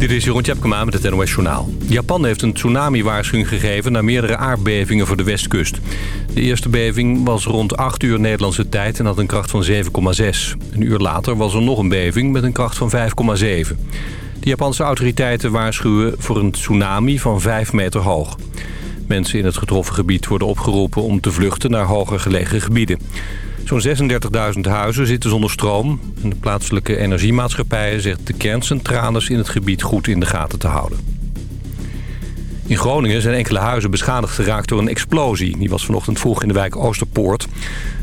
Dit is Jeroen Tjepkema met het NOS Journaal. Japan heeft een tsunami-waarschuwing gegeven na meerdere aardbevingen voor de westkust. De eerste beving was rond 8 uur Nederlandse tijd en had een kracht van 7,6. Een uur later was er nog een beving met een kracht van 5,7. De Japanse autoriteiten waarschuwen voor een tsunami van 5 meter hoog. Mensen in het getroffen gebied worden opgeroepen om te vluchten naar hoger gelegen gebieden. Zo'n 36.000 huizen zitten zonder stroom. En de plaatselijke energiemaatschappijen zegt de kerncentrales in het gebied goed in de gaten te houden. In Groningen zijn enkele huizen beschadigd geraakt door een explosie. Die was vanochtend vroeg in de wijk Oosterpoort.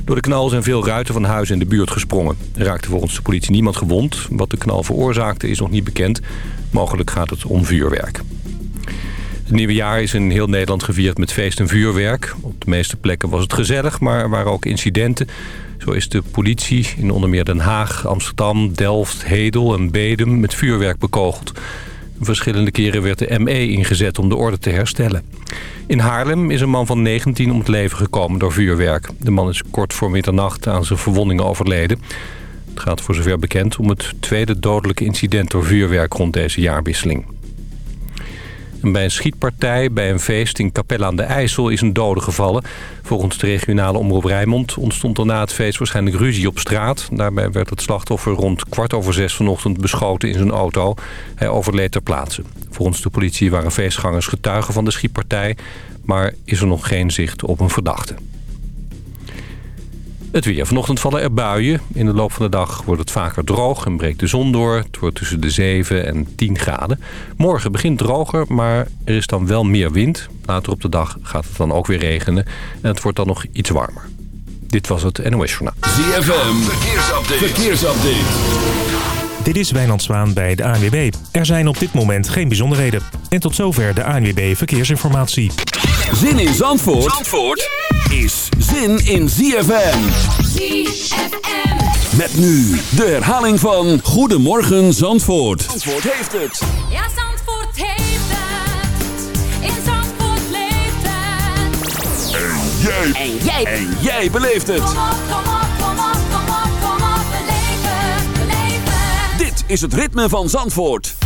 Door de knal zijn veel ruiten van huizen in de buurt gesprongen. Er raakte volgens de politie niemand gewond. Wat de knal veroorzaakte is nog niet bekend. Mogelijk gaat het om vuurwerk. Het nieuwe jaar is in heel Nederland gevierd met feest en vuurwerk. Op de meeste plekken was het gezellig, maar er waren ook incidenten. Zo is de politie in onder meer Den Haag, Amsterdam, Delft, Hedel en Bedum met vuurwerk bekogeld. Verschillende keren werd de ME ingezet om de orde te herstellen. In Haarlem is een man van 19 om het leven gekomen door vuurwerk. De man is kort voor middernacht aan zijn verwondingen overleden. Het gaat voor zover bekend om het tweede dodelijke incident door vuurwerk rond deze jaarwisseling bij een schietpartij bij een feest in Capelle aan de IJssel is een dode gevallen. Volgens de regionale omroep Rijnmond ontstond er na het feest waarschijnlijk ruzie op straat. Daarbij werd het slachtoffer rond kwart over zes vanochtend beschoten in zijn auto. Hij overleed ter plaatse. Volgens de politie waren feestgangers getuigen van de schietpartij... maar is er nog geen zicht op een verdachte. Het weer. Vanochtend vallen er buien. In de loop van de dag wordt het vaker droog en breekt de zon door. Het wordt tussen de 7 en 10 graden. Morgen begint droger, maar er is dan wel meer wind. Later op de dag gaat het dan ook weer regenen. En het wordt dan nog iets warmer. Dit was het NOS Journaal. ZFM. Verkeersupdate. Verkeersupdate. Dit is Wijnand Zwaan bij de ANWB. Er zijn op dit moment geen bijzonderheden. En tot zover de ANWB Verkeersinformatie. Zin in Zandvoort? Zandvoort? Is zin in ZFM. ZFM. Met nu de herhaling van Goedemorgen Zandvoort. Zandvoort heeft het. Ja, Zandvoort heeft het. In Zandvoort leeft het. En jij. En jij. En jij beleeft het. Kom op, kom op, kom op, kom op, kom op. Beleef het, beleef het. Dit is het ritme van Zandvoort.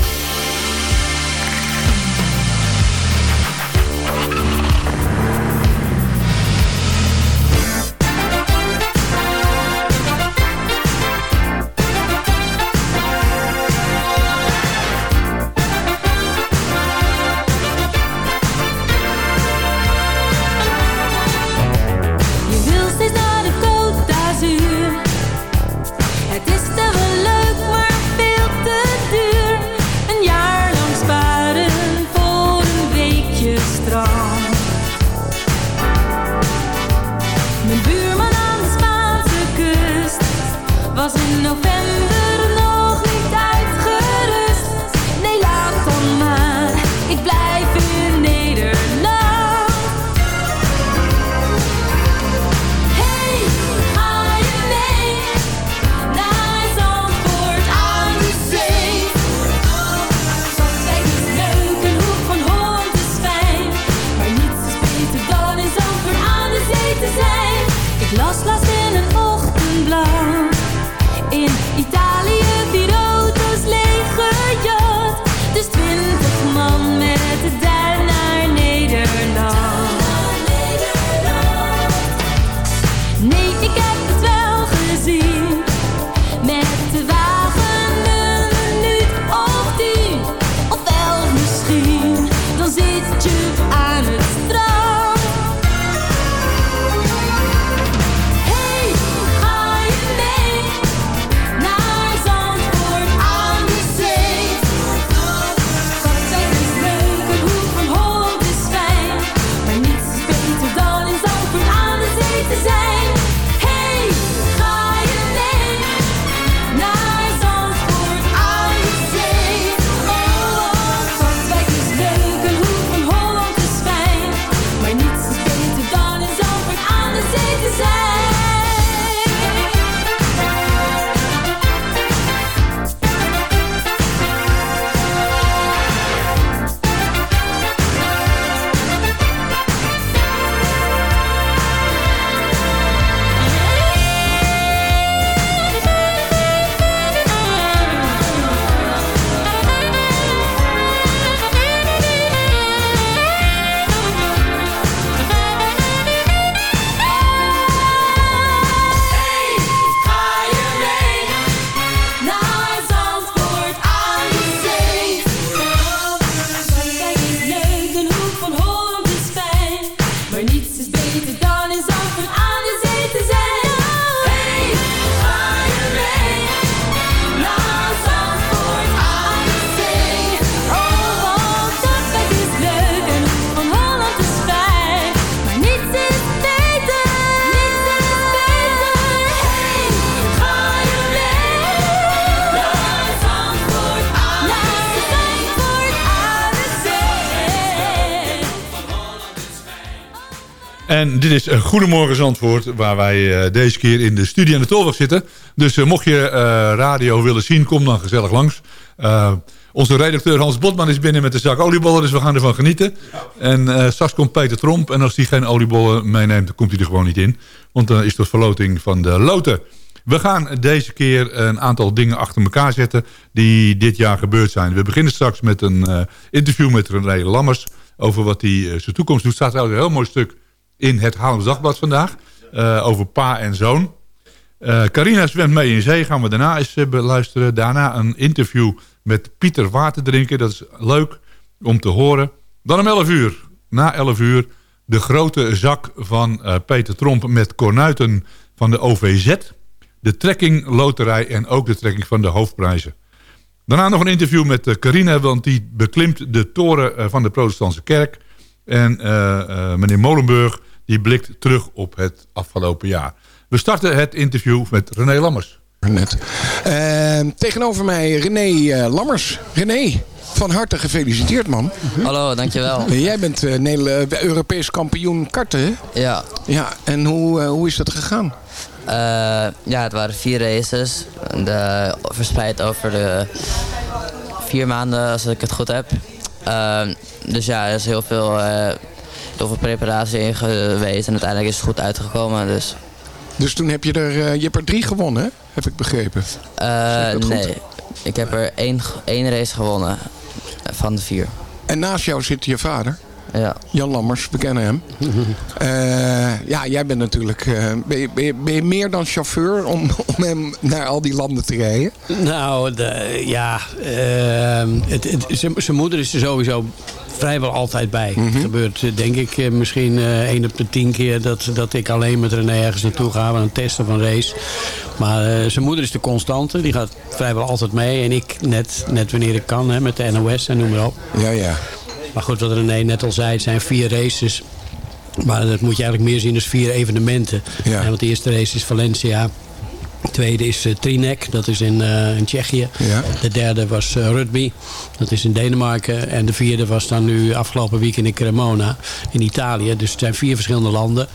En dit is een Goedemorgen Zandvoort, waar wij eh, deze keer in de studie aan de Tolweg zitten. Dus eh, mocht je eh, radio willen zien, kom dan gezellig langs. Eh, onze redacteur Hans Botman is binnen met een zak oliebollen, dus we gaan ervan genieten. En eh, straks komt Peter Tromp en als hij geen oliebollen meeneemt, dan komt hij er gewoon niet in. Want dan is het verloting van de loten. We gaan deze keer een aantal dingen achter elkaar zetten die dit jaar gebeurd zijn. We beginnen straks met een eh, interview met René Lammers over wat hij eh, zijn toekomst doet. Staat trouwens een heel mooi stuk in het Haarlems Dagblad vandaag eh, over pa en zoon. Eh, Carina zwemt mee in zee, gaan we daarna eens eh, beluisteren. Daarna een interview met Pieter Waterdrinker. Dat is leuk om te horen. Dan om 11 uur, na 11 uur, de grote zak van eh, Peter Tromp met kornuiten van de OVZ. De trekking, loterij en ook de trekking van de hoofdprijzen. Daarna nog een interview met Carina, want die beklimt de toren van de protestantse kerk. En meneer Molenburg, die blikt terug op het afgelopen jaar. We starten het interview met René Lammers. Net. Eh, tegenover mij René eh, Lammers. René, van harte gefeliciteerd man. Hallo, dankjewel. Jij bent eh, Europees kampioen karten, hè? Ja, Ja, en hoe, hoe is dat gegaan? eh, ja, het waren vier races. De, verspreid over de vier maanden, als ik het goed heb. Dus ja, er is heel veel, heel veel preparatie in geweest. En uiteindelijk is het goed uitgekomen. Dus Dus toen heb je er, eh, je hebt er drie gewonnen, hè? heb ik begrepen. eh, ik goed? nee, ik heb er één, één race gewonnen van de vier. En naast jou zit je vader, Ja. Jan Lammers, we kennen hem. Eh, ja, jij bent natuurlijk, eh, ben, je, ben, je, ben je meer dan chauffeur om, om hem naar al die landen te rijden? Nou, de, ja, ehm, het, het, zijn- zijn moeder is er sowieso vrijwel altijd bij. Het gebeurt eh, denk ik eh, misschien eh één op de tien keer dat, dat ik alleen met René ergens naartoe ga aan een test of een race. Maar zijn moeder is de constante, die gaat vrijwel altijd mee. En ik net, net wanneer ik kan, hè, met de NOS en noem maar op. Ja, ja. Maar goed, wat René net al zei, het zijn vier races. Maar dat moet je eigenlijk meer zien als vier evenementen. Ja. En want de eerste race is Valencia. De tweede is eh, Trinek, dat is in, eh, in Tsjechië. Ja. De derde was eh, Rugby, dat is in Denemarken. En de vierde was dan nu afgelopen weekend in Cremona, in Italië. Dus het zijn vier verschillende landen.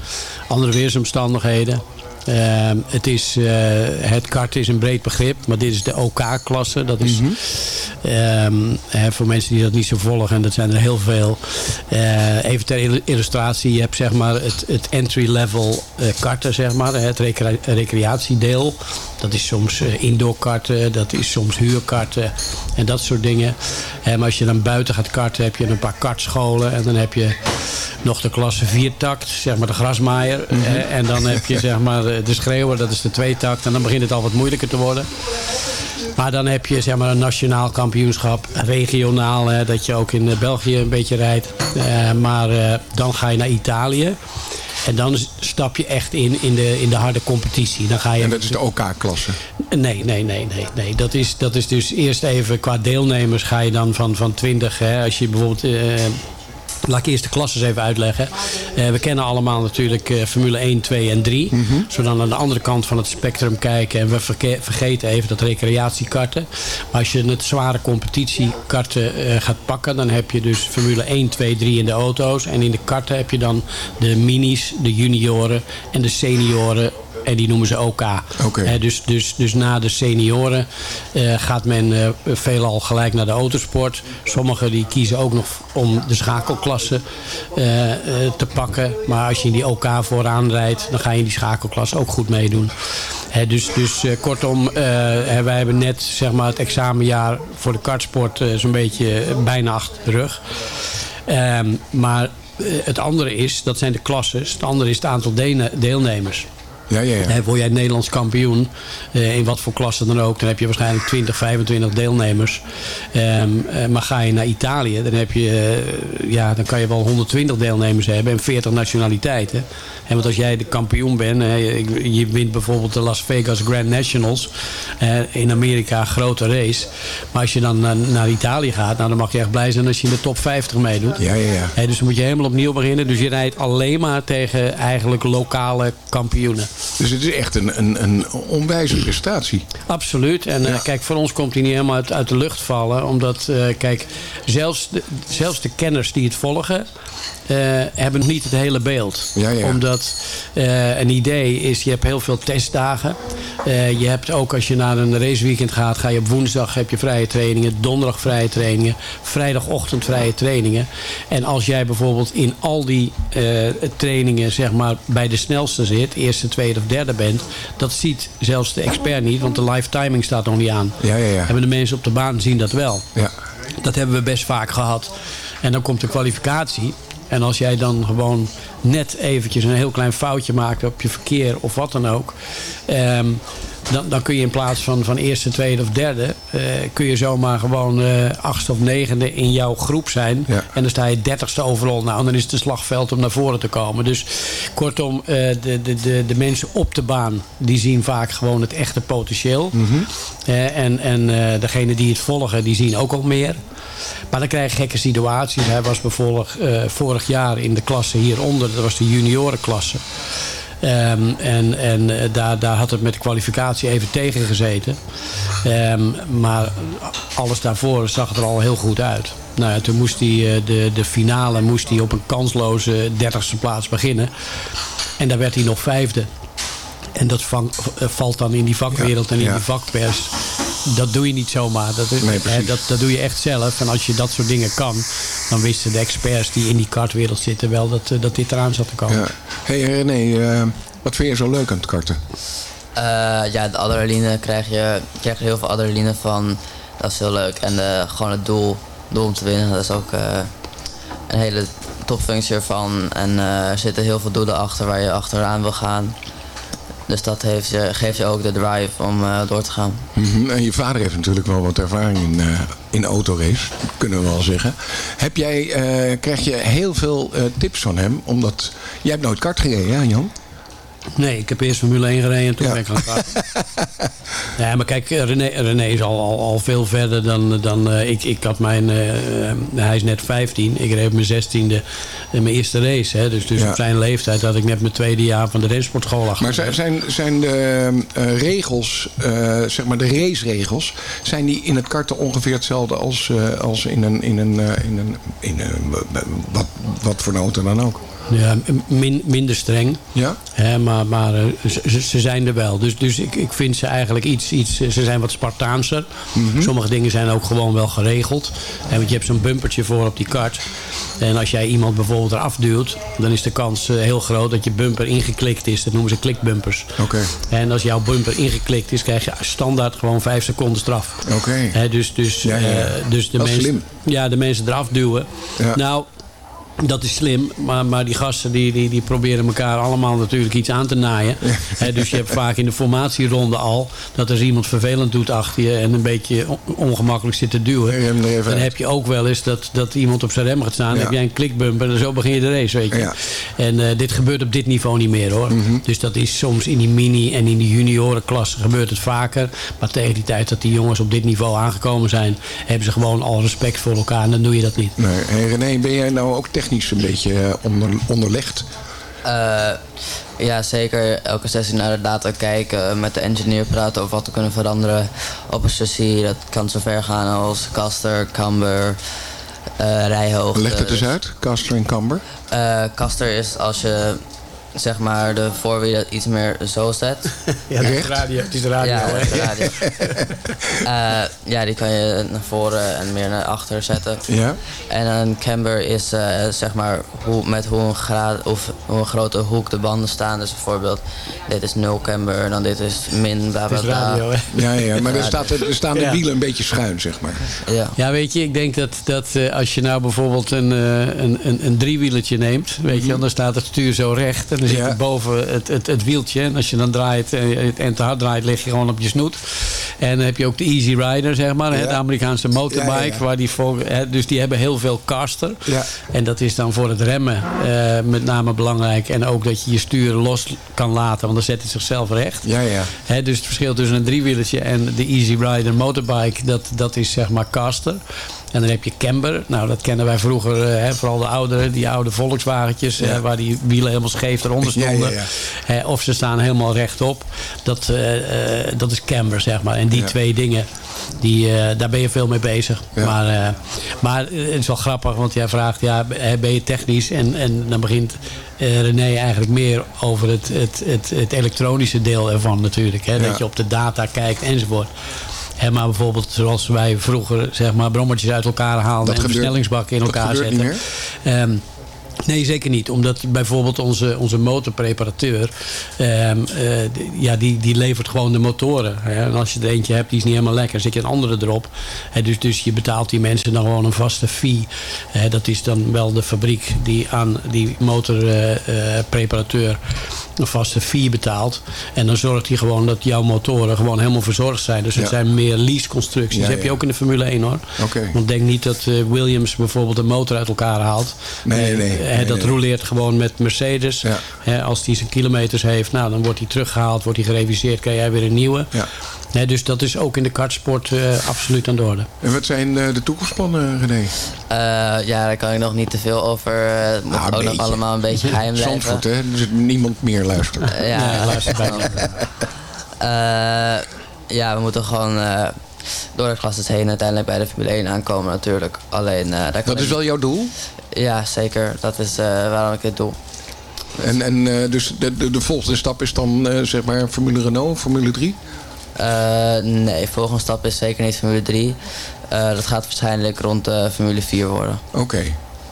Andere weersomstandigheden. Ehm, het, is, eh, het kart is een breed begrip, maar dit is de OK-klasse. Dat is ehm, hè, voor mensen die dat niet zo volgen, en dat zijn er heel veel. Eh, even ter il- illustratie, je hebt zeg maar het, het entry-level eh, karten, zeg maar, het recre- recreatiedeel. Dat is soms eh, indoorkarten, dat is soms huurkarten en dat soort dingen. Maar als je dan buiten gaat karten, heb je een paar kartscholen en dan heb je nog de klasse viertakt, zeg maar de grasmaaier. hè, en dan heb je zeg maar de schreeuwer, dat is de tweetakt. En dan begint het al wat moeilijker te worden. Maar dan heb je zeg maar een nationaal kampioenschap, regionaal, hè, dat je ook in eh, België een beetje rijdt. Eh, maar eh, dan ga je naar Italië. En dan stap je echt in, in, de, in de harde competitie. Dan ga je En dat is de OK-klasse. Nee, nee, nee, nee. nee. Dat, is, dat is dus eerst even qua deelnemers ga je dan van, van 20. Hè, als je bijvoorbeeld. eh, Laat ik eerst de klasses even uitleggen. Eh, we kennen allemaal natuurlijk eh, Formule 1, 2 en 3. Zodat we aan de andere kant van het spectrum kijken. En we verge- vergeten even dat recreatiekarten. Maar als je het zware competitiekarten eh, gaat pakken... dan heb je dus Formule 1, 2, 3 in de auto's. En in de karten heb je dan de minis, de junioren en de senioren en die noemen ze OK. Dus, dus, dus na de senioren eh, gaat men eh, veelal gelijk naar de autosport. Sommigen die kiezen ook nog om de schakelklasse eh, te pakken. Maar als je in die OK vooraan rijdt, dan ga je in die schakelklasse ook goed meedoen. Dus dus kortom, hè, wij hebben net zeg maar, het examenjaar voor de kartsport zo'n beetje bijna achter de rug. Ehm, maar het andere is, dat zijn de klasses. Het andere is het aantal deelnemers. Ja, ja, ja. Word jij Nederlands kampioen, eh, in wat voor klasse dan ook, dan heb je waarschijnlijk 20, 25 deelnemers. Ehm, eh, maar ga je naar Italië, dan, heb je, eh, ja, dan kan je wel 120 deelnemers hebben en 40 nationaliteiten. En want als jij de kampioen bent, je, wint bijvoorbeeld de Las Vegas Grand Nationals in Amerika, grote race. Maar als je dan naar, Italië gaat, nou, dan mag je echt blij zijn als je in de top 50 meedoet. Ja, ja, ja. Dus dan moet je helemaal opnieuw beginnen. Dus je rijdt alleen maar tegen eigenlijk lokale kampioenen. Dus het is echt een, een, een onwijze prestatie. Absoluut. En eh, kijk, voor ons komt hij niet helemaal uit, uit de lucht vallen. Omdat, eh, kijk, zelfs de, zelfs de kenners die het volgen... eh, hebben niet het hele beeld. Ja, ja. Omdat eh, een idee is, je hebt heel veel testdagen. Eh, je hebt ook als je naar een raceweekend gaat... ga je op woensdag heb je vrije trainingen. Donderdag vrije trainingen. Vrijdagochtend vrije trainingen. En als jij bijvoorbeeld in al die trainingen... zeg maar bij de snelste zit... eerste, tweede of derde bent... dat ziet zelfs de expert niet. Want de live timing staat nog niet aan. Ja, ja, ja. En de mensen op de baan zien dat wel. Ja. Dat hebben we best vaak gehad. En dan komt de kwalificatie. En als jij dan gewoon net eventjes een heel klein foutje maakt op je verkeer of wat dan ook. ehm, dan, dan kun je in plaats van, van eerste, tweede of derde... eh, kun je zomaar gewoon eh, achtste of negende in jouw groep zijn. Ja. En dan sta je dertigste overal. Nou, dan is het een slagveld om naar voren te komen. Dus kortom, eh, de, de, de, de mensen op de baan... die zien vaak gewoon het echte potentieel. Eh, en en degene die het volgen, die zien ook al meer. Maar dan krijg je gekke situaties. Hij was bijvoorbeeld vorig jaar in de klasse hieronder. Dat was de juniorenklasse. Ehm, en en eh, daar, daar had het met de kwalificatie even tegen gezeten. Ehm, maar alles daarvoor zag het er al heel goed uit. Nou ja, toen moest hij eh, de, de finale moest hij op een kansloze dertigste plaats beginnen. En daar werd hij nog vijfde. En dat vang- eh, valt dan in die vakwereld en in ja. die vakpers. Dat doe je niet zomaar. Dat, is- Nee, precies. hè, dat, dat doe je echt zelf. En als je dat soort dingen kan... dan wisten de experts die in die kartwereld zitten wel dat, eh, dat dit eraan zat te komen. Ja. hey, René, eh, wat vind je zo leuk aan het karten? Eh, ja, de adrenaline krijg je, je krijgt er heel veel adrenaline van. Dat is heel leuk. En eh, gewoon het doel, doel om te winnen, dat is ook eh, een hele topfunctie ervan. En eh, er zitten heel veel doelen achter waar je achteraan wil gaan. Dus dat heeft je, geeft je ook de drive om eh, door te gaan. Mhm, En je vader heeft natuurlijk wel wat ervaring in, eh, in autorace, kunnen we wel zeggen. Heb jij, eh, krijg je heel veel tips van hem? Omdat jij hebt nooit kart gereden, hè Jan? Nee, ik heb eerst Formule 1 gereden en toen Ja. ben ik gaan karten. ja, maar kijk, René, René is al, al, al veel verder dan, dan eh, ik. Ik had mijn, eh, eh, hij is net 15. Ik reed mijn 16e eh, mijn eerste race. Hè. Dus, dus Ja. op zijn leeftijd had ik net mijn tweede jaar van de rensportschool achter. Maar zijn, zijn, de regels, zeg maar de raceregels, zijn die in het karten ongeveer hetzelfde als, als in een, in een, eh, in een, in een wat, wat voor een auto dan ook? Ja, min, minder streng. Ja? Hè, maar maar eh, ze, ze- zijn er wel. Dus, dus ik, ik vind ze eigenlijk iets, iets... Ze zijn wat Spartaanser. Sommige dingen zijn ook gewoon wel geregeld. Hè, want je hebt zo'n bumpertje voor op die kart. En als jij iemand bijvoorbeeld eraf duwt... dan is de kans eh, heel groot dat je bumper ingeklikt is. Dat noemen ze klikbumpers. Oké. En als jouw bumper ingeklikt is... krijg je standaard gewoon vijf seconden straf. Oké. Hè, dus, dus, Ja, ja, ja. eh, dus de mensen. Ja, de mensen eraf duwen. Nou, dat is slim, maar, maar die gasten die, die, die proberen elkaar allemaal natuurlijk iets aan te naaien. Dus je hebt vaak in de formatieronde al dat er iemand vervelend doet achter je en een beetje on- ongemakkelijk zit te duwen. Dan uit. heb je ook wel eens dat, dat iemand op zijn rem gaat staan. Dan heb jij een klikbumper en zo begin je de race, weet je. Ja. En eh, dit gebeurt op dit niveau niet meer hoor. Mhm. Dus dat is soms in die mini en in die juniorenklasse gebeurt het vaker. Maar tegen die tijd dat die jongens op dit niveau aangekomen zijn, hebben ze gewoon al respect voor elkaar en dan doe je dat niet. Nee. Hey, René, ben jij nou ook technisch een beetje eh, onder, onderlegd? Eh, ja, zeker. Elke sessie naar de data kijken, met de engineer praten over wat we kunnen veranderen op een chassis. Dat kan zover gaan als caster, camber, eh rijhoogte. Leg het eens Dus, uit, Caster en Camber. eh, caster is als je zeg maar de voorwielen iets meer zo zet. Ja, het is Recht? radio. Het is radio. ja, is de radio. Eh, ja, die kan je naar voren en meer naar achter zetten. Ja? En een camber is eh, zeg maar hoe, met hoe een, graad, of hoe een grote hoek de banden staan. Dus bijvoorbeeld, dit is 0 camber, en dan dit is min, bla bla is bla. radio, hè? Ja, ja, maar er, staat, er staan de Ja. wielen een beetje schuin, zeg maar. Ja. Ja, weet je, ik denk dat, dat eh, als je nou bijvoorbeeld een, eh, een, een, een driewieletje neemt, weet je, wel, dan staat het stuur zo recht en dan zit Ja. je boven het, het, het wieltje. En als je dan draait eh, en te hard draait, lig je gewoon op je snoet. En dan heb je ook de Easy Rider, zeg maar, Ja. de Amerikaanse motorbike, waar die voor, hè, dus die hebben heel veel caster. Ja. En dat is dan voor het remmen eh, met name belangrijk. En ook dat je je stuur los kan laten, want dan zet het zichzelf recht. Ja, ja. Hè, dus het verschil tussen een driewielertje en de Easy Rider motorbike, dat, dat is zeg maar caster. En dan heb je camber. Nou, dat kennen wij vroeger, eh, hè, vooral de ouderen, die oude Volkswagentjes, Ja. eh, waar die wielen helemaal scheef eronder Ja, ja, stonden. ja. Hè, of ze staan helemaal rechtop. Dat, eh, dat is camber, zeg maar. En die Ja. twee dingen, die, daar ben je veel mee bezig. Ja. Maar, maar het is wel grappig, want jij vraagt, ja, ben je technisch? En, en dan begint René eigenlijk meer over het, het, het, het elektronische deel ervan natuurlijk. Hè? Ja. Dat je op de data kijkt enzovoort. Maar bijvoorbeeld zoals wij vroeger zeg maar, brommertjes uit elkaar haalden Dat en versnellingsbakken in elkaar zetten. Ehm, Nee, zeker niet. Omdat bijvoorbeeld onze, onze motorpreparateur... ehm, eh, ja, die, die levert gewoon de motoren. Hè. En als je er eentje hebt die is niet helemaal lekker... zet je een andere erop. Hè, dus, dus je betaalt die mensen dan gewoon een vaste fee. Hè, dat is dan wel de fabriek die aan die motorpreparateur... een vaste fee betaalt. En dan zorgt hij gewoon dat jouw motoren gewoon helemaal verzorgd zijn. Dus het Ja. zijn meer lease-constructies. Ja, heb je ook in de Formule 1 hoor. Want denk niet dat eh, Williams bijvoorbeeld een motor uit elkaar haalt. Nee, nee, Eh, nee, dat nee. roleert gewoon met Mercedes. Als die zijn kilometers heeft, nou, dan wordt hij teruggehaald, wordt hij gereviseerd, krijg jij weer een nieuwe. Ja. Hè, dus dat is ook in de kartsport eh, absoluut aan de orde. En wat zijn eh, de toekomstplannen, René? Eh, ja, daar kan ik nog niet te veel over. eh, Het moet Nou, een ook nog allemaal een beetje geheim blijven. Zandvoort, hè? Er zit niemand meer luisteren. Eh, ja, Nee, luister bij. Eh, ja, we moeten gewoon eh, door de klasses heen uiteindelijk bij de Formule 1 aankomen natuurlijk. Alleen, eh, daar kan Dat is wel jouw doel? Ja, zeker. Dat is eh, waarom ik het doe. En, en eh, dus de, de, de volgende stap is dan eh, zeg maar Formule Renault, Formule 3? Eh, nee, volgende stap is zeker niet Formule 3. Eh, dat gaat waarschijnlijk rond eh, Formule 4 worden. Oké.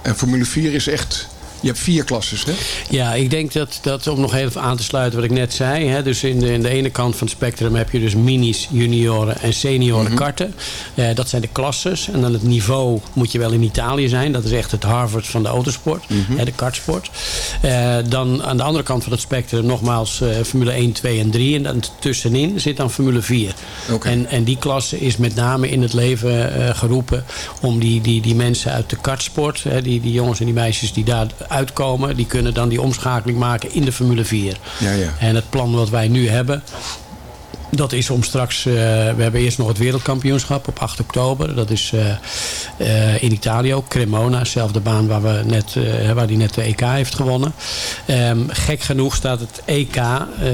En Formule 4 is echt... Je hebt vier klasses, hè? Ja, ik denk dat, dat om nog even aan te sluiten wat ik net zei. Hè, dus in de, in de ene kant van het spectrum heb je dus minis, junioren en senioren karten. Eh, dat zijn de klasses. En dan het niveau moet je wel in Italië zijn. Dat is echt het Harvard van de autosport, hè, de kartsport. Eh, dan aan de andere kant van het spectrum nogmaals eh, Formule 1, 2 en 3. En dan tussenin zit dan Formule 4. Oké. En, en die klasse is met name in het leven eh, geroepen om die, die, die mensen uit de kartsport, hè, die, die jongens en die meisjes die daar uitkomen, die kunnen dan die omschakeling maken in de Formule 4. Ja, ja. En het plan wat wij nu hebben, dat is om straks... eh, we hebben eerst nog het wereldkampioenschap op 8 oktober. Dat is eh, eh, in Italië ook. Cremona, dezelfde baan waar, we net, waar die net de EK heeft gewonnen. Ehm, gek genoeg staat het EK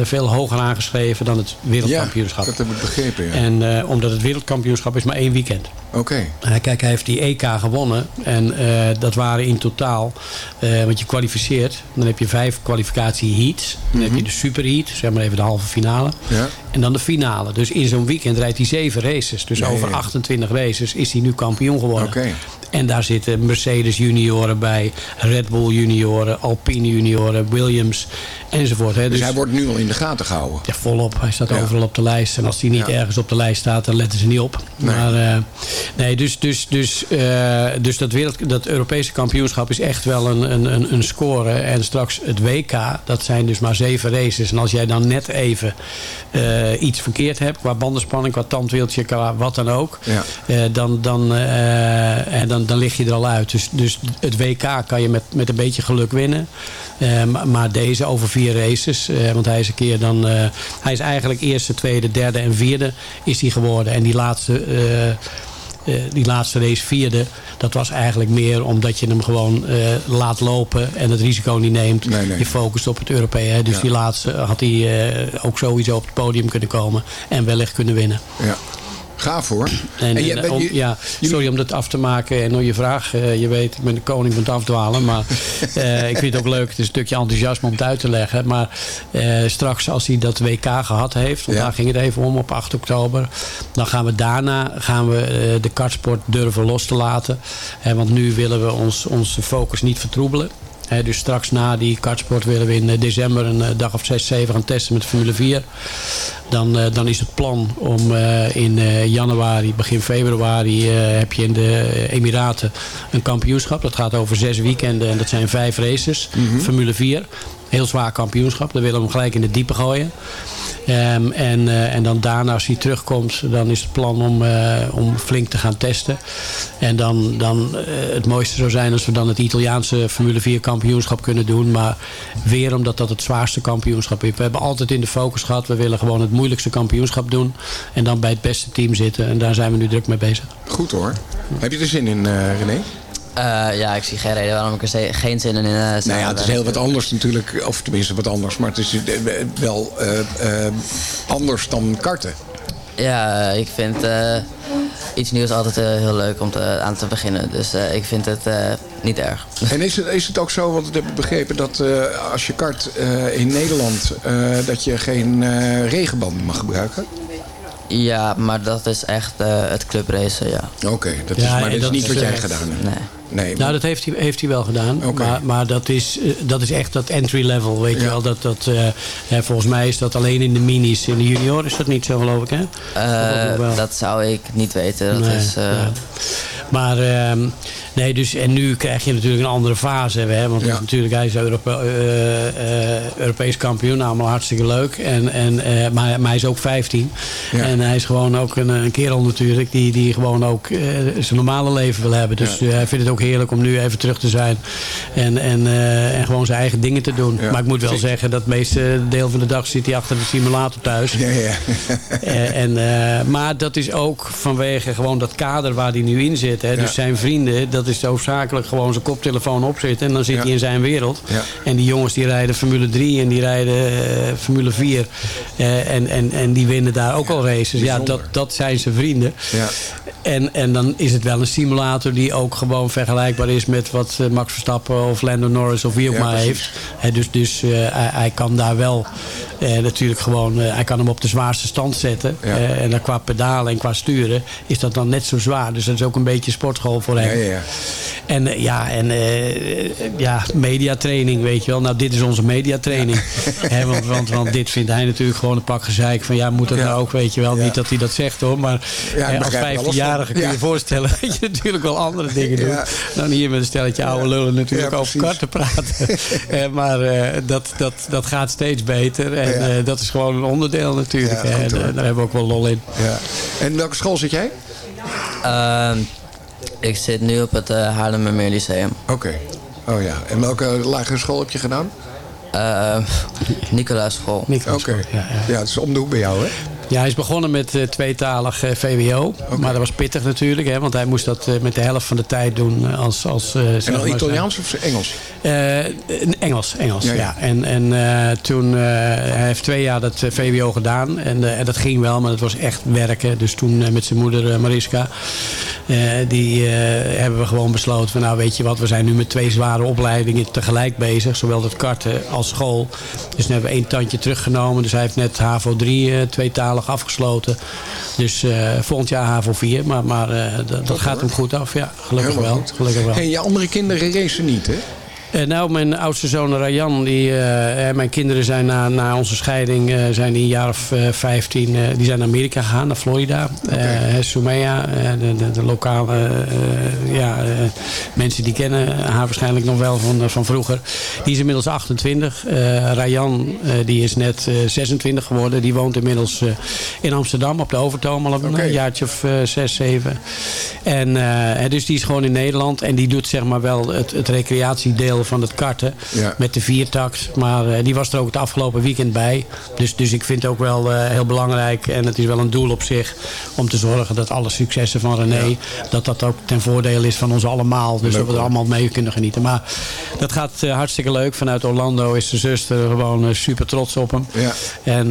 veel hoger aangeschreven dan het wereldkampioenschap. dat heb ik begrepen, ja. En omdat het wereldkampioenschap is maar één weekend. Oké. Kijk, hij heeft die EK gewonnen. En dat waren in totaal, want je kwalificeert. Dan heb je vijf kwalificatie heats. Dan heb je de superheat, zeg maar even de halve finale. Ja. En dan de finale. Dus in zo'n weekend rijdt hij zeven races. Dus over ja. 28 races is hij nu kampioen geworden. En daar zitten Mercedes junioren bij, Red Bull junioren, Alpine junioren, Williams enzovoort. Hè. Dus hij wordt nu al in de gaten gehouden. Ja, volop. Hij staat Ja. overal op de lijst. En als hij niet Ja. ergens op de lijst staat, dan letten ze niet op. Nee. Maar eh, nee, dus, dus, dus, eh, dus dat, wereld, dat Europese kampioenschap is echt wel een, een, een, score. En straks het WK, dat zijn dus maar zeven races. En als jij dan net even eh, iets verkeerd hebt, qua bandenspanning, qua tandwieltje, qua wat dan ook. Ja. dan, dan, en dan, dan lig je er al uit. Dus, dus het WK kan je met, met een beetje geluk winnen. Eh, maar, deze over vier races. eh, want hij is een keer dan. eh, hij is eigenlijk eerste, tweede, derde en vierde is hij geworden. En die laatste. die laatste race vierde, dat was eigenlijk meer omdat je hem gewoon laat lopen en het risico niet neemt. Nee, nee. Je focust op het Europese. Dus Ja. die laatste had hij ook sowieso op het podium kunnen komen en wellicht kunnen winnen. Ja. Gaaf hoor. En, En je- en, ben om- je- ja, sorry om dat af te maken en om je vraag. eh, je weet, ik ben de koning van het afdwalen. Maar eh, ik vind het ook leuk. Het is een stukje enthousiasme om het uit te leggen. Maar eh, straks als hij dat WK gehad heeft. Want Ja. daar ging het even om op 8 oktober. Dan gaan we daarna gaan we, de kartsport durven los te laten. Want nu willen we ons, onze focus niet vertroebelen. Hè, dus straks na die kartsport willen we in eh, december een eh, dag of 6, 7 gaan testen met Formule 4. Dan, eh, dan is het plan om in januari, begin februari, heb je in de Emiraten een kampioenschap. Dat gaat over zes weekenden en dat zijn vijf races. Formule 4. Heel zwaar kampioenschap. Dan willen we hem gelijk in de diepe gooien. Ehm, en, eh, en dan daarna, als hij terugkomt, dan is het plan om, eh, om flink te gaan testen. En dan, dan eh, het mooiste zou zijn als we dan het Italiaanse Formule 4 kampioenschap kunnen doen. Maar weer omdat dat het zwaarste kampioenschap is. We hebben altijd in de focus gehad, we willen gewoon het moeilijkste kampioenschap doen. En dan bij het beste team zitten. En daar zijn we nu druk mee bezig. Goed hoor. Heb je er zin in, René? Eh, ja, ik zie geen reden waarom ik er geen zin in uh, zou Nou ja, het is heel wat anders natuurlijk. Of tenminste wat anders. Maar het is eh, wel anders dan karten. Ja, ik vind iets nieuws altijd heel leuk om te, aan te beginnen. Dus ik vind het niet erg. En is het, is het ook zo, want ik heb begrepen dat als je kart in Nederland... dat je geen regenbanden mag gebruiken? Ja, maar dat is echt eh, het clubracen, ja. Oké, dat is, Ja, maar dat is niet is, wat jij gedaan hebt. Nee. Nee, Nou, dat heeft hij, heeft hij wel gedaan. Oké. Maar, maar dat, is, eh, dat is echt dat entry level, weet je wel. Dat, dat, eh, hè, volgens mij is dat alleen in de minis. In de junior is dat niet zo, geloof ik, hè? Eh, dat zou ik niet weten. Dat Nee, is, eh, ja. Maar ehm, nee, dus en nu krijg je natuurlijk een andere fase. Hè, want Ja. natuurlijk, hij is Europe, eh, Europees kampioen, allemaal hartstikke leuk. En, en, eh, maar, maar hij is ook 15. Ja. En hij is gewoon ook een, een kerel natuurlijk, die, die gewoon ook zijn normale leven wil hebben. Dus Ja. hij vindt het ook heerlijk om nu even terug te zijn. En, en, en gewoon zijn eigen dingen te doen. Maar ik moet wel zeggen, dat het meeste deel van de dag zit hij achter de simulator thuis. Ja, ja. En, maar dat is ook vanwege gewoon dat kader waar hij nu in zit. Hè. Ja. Dus zijn vrienden, dat is hoofdzakelijk gewoon zijn koptelefoon opzetten. En dan zit Ja. hij in zijn wereld. Ja. En die jongens die rijden Formule 3 en die rijden eh, Formule 4. eh, en, en, en die winnen daar ook al races. Ja, dat, dat zijn zijn vrienden. En, en dan is het wel een simulator die ook gewoon vergelijkbaar is met wat eh, Max Verstappen of Lando Norris of wie ook Ja, maar precies. heeft. Dus dus eh, hij, hij kan daar wel eh, natuurlijk gewoon, hij kan hem op de zwaarste stand zetten. Ja. En dan qua pedalen en qua sturen is dat dan net zo zwaar. Dus dat is ook een beetje sportschool voor hem. Ja, ja, ja. En ja, en ja, mediatraining, weet je wel. Nou, dit is onze mediatraining. Want, want, want dit vindt hij natuurlijk gewoon een pak gezeik. Van ja, moet dat nou ook, weet je wel. Niet dat hij dat zegt hoor. Maar als begrijp er alles van. 15-jarige kun je Ja. je voorstellen dat je natuurlijk wel andere dingen doet. Ja. Dan hier met een stelletje oude lullen natuurlijk Ja, over precies. karten praten. Eh, maar eh, dat, dat, dat gaat steeds beter. En Ja. eh, dat is gewoon een onderdeel natuurlijk. En daar hebben we ook wel lol in. ja. En welke school zit jij? Ehm, ik zit nu op het uh, Haarlemmermeer Lyceum. Oké. Oh ja. En welke lagere school heb je gedaan? Ehm Nicolaas School. Oké. ja, ja. Ja, het is om de hoek bij jou, hè? Ja, hij is begonnen met eh, tweetalig eh, VWO. Maar dat was pittig natuurlijk. Hè, want hij moest dat eh, met de helft van de tijd doen als... als En dan Italiaans of Engels? Engels, Engels, Ja, ja. ja. En, en toen, hij heeft twee jaar dat VWO gedaan. En, en dat ging wel, maar het was echt werken. Dus toen met zijn moeder Mariska, die hebben we gewoon besloten van nou weet je wat, we zijn nu met twee zware opleidingen tegelijk bezig. Zowel het karten als school. Dus nu hebben we één tandje teruggenomen. Dus hij heeft net HAVO 3 eh, afgesloten. Dus eh, volgend jaar HAVO 4. Maar, maar eh, dat, dat gaat hem goed af, ja. Gelukkig wel. goed. Gelukkig wel. En je andere kinderen racen niet, hè? Eh, nou, mijn oudste zoon Rayan, die, eh, eh, mijn kinderen zijn na, na onze scheiding, zijn die een jaar of eh, 15, eh, die zijn naar Amerika gegaan, naar Florida. Soumea, eh, de, de, de lokale ja, mensen die kennen haar waarschijnlijk nog wel van, van vroeger. Die is inmiddels 28. Eh Rayan, die is net eh, 26 geworden. Die woont inmiddels in Amsterdam op de Overtoom al een jaartje of eh, zes, zeven. En dus die is gewoon in Nederland. En die doet zeg maar wel het, het recreatiedeel van het karten. Ja. Met de viertakt. Maar eh, die was er ook het afgelopen weekend bij. Dus, dus ik vind het ook wel eh, heel belangrijk. En het is wel een doel op zich. Om te zorgen dat alle successen van René. Dat dat ook ten voordele is van ons allemaal. Dus dat we er allemaal mee kunnen genieten. Maar dat gaat eh, hartstikke leuk. Vanuit Orlando is de zuster gewoon super trots op hem. Ja. En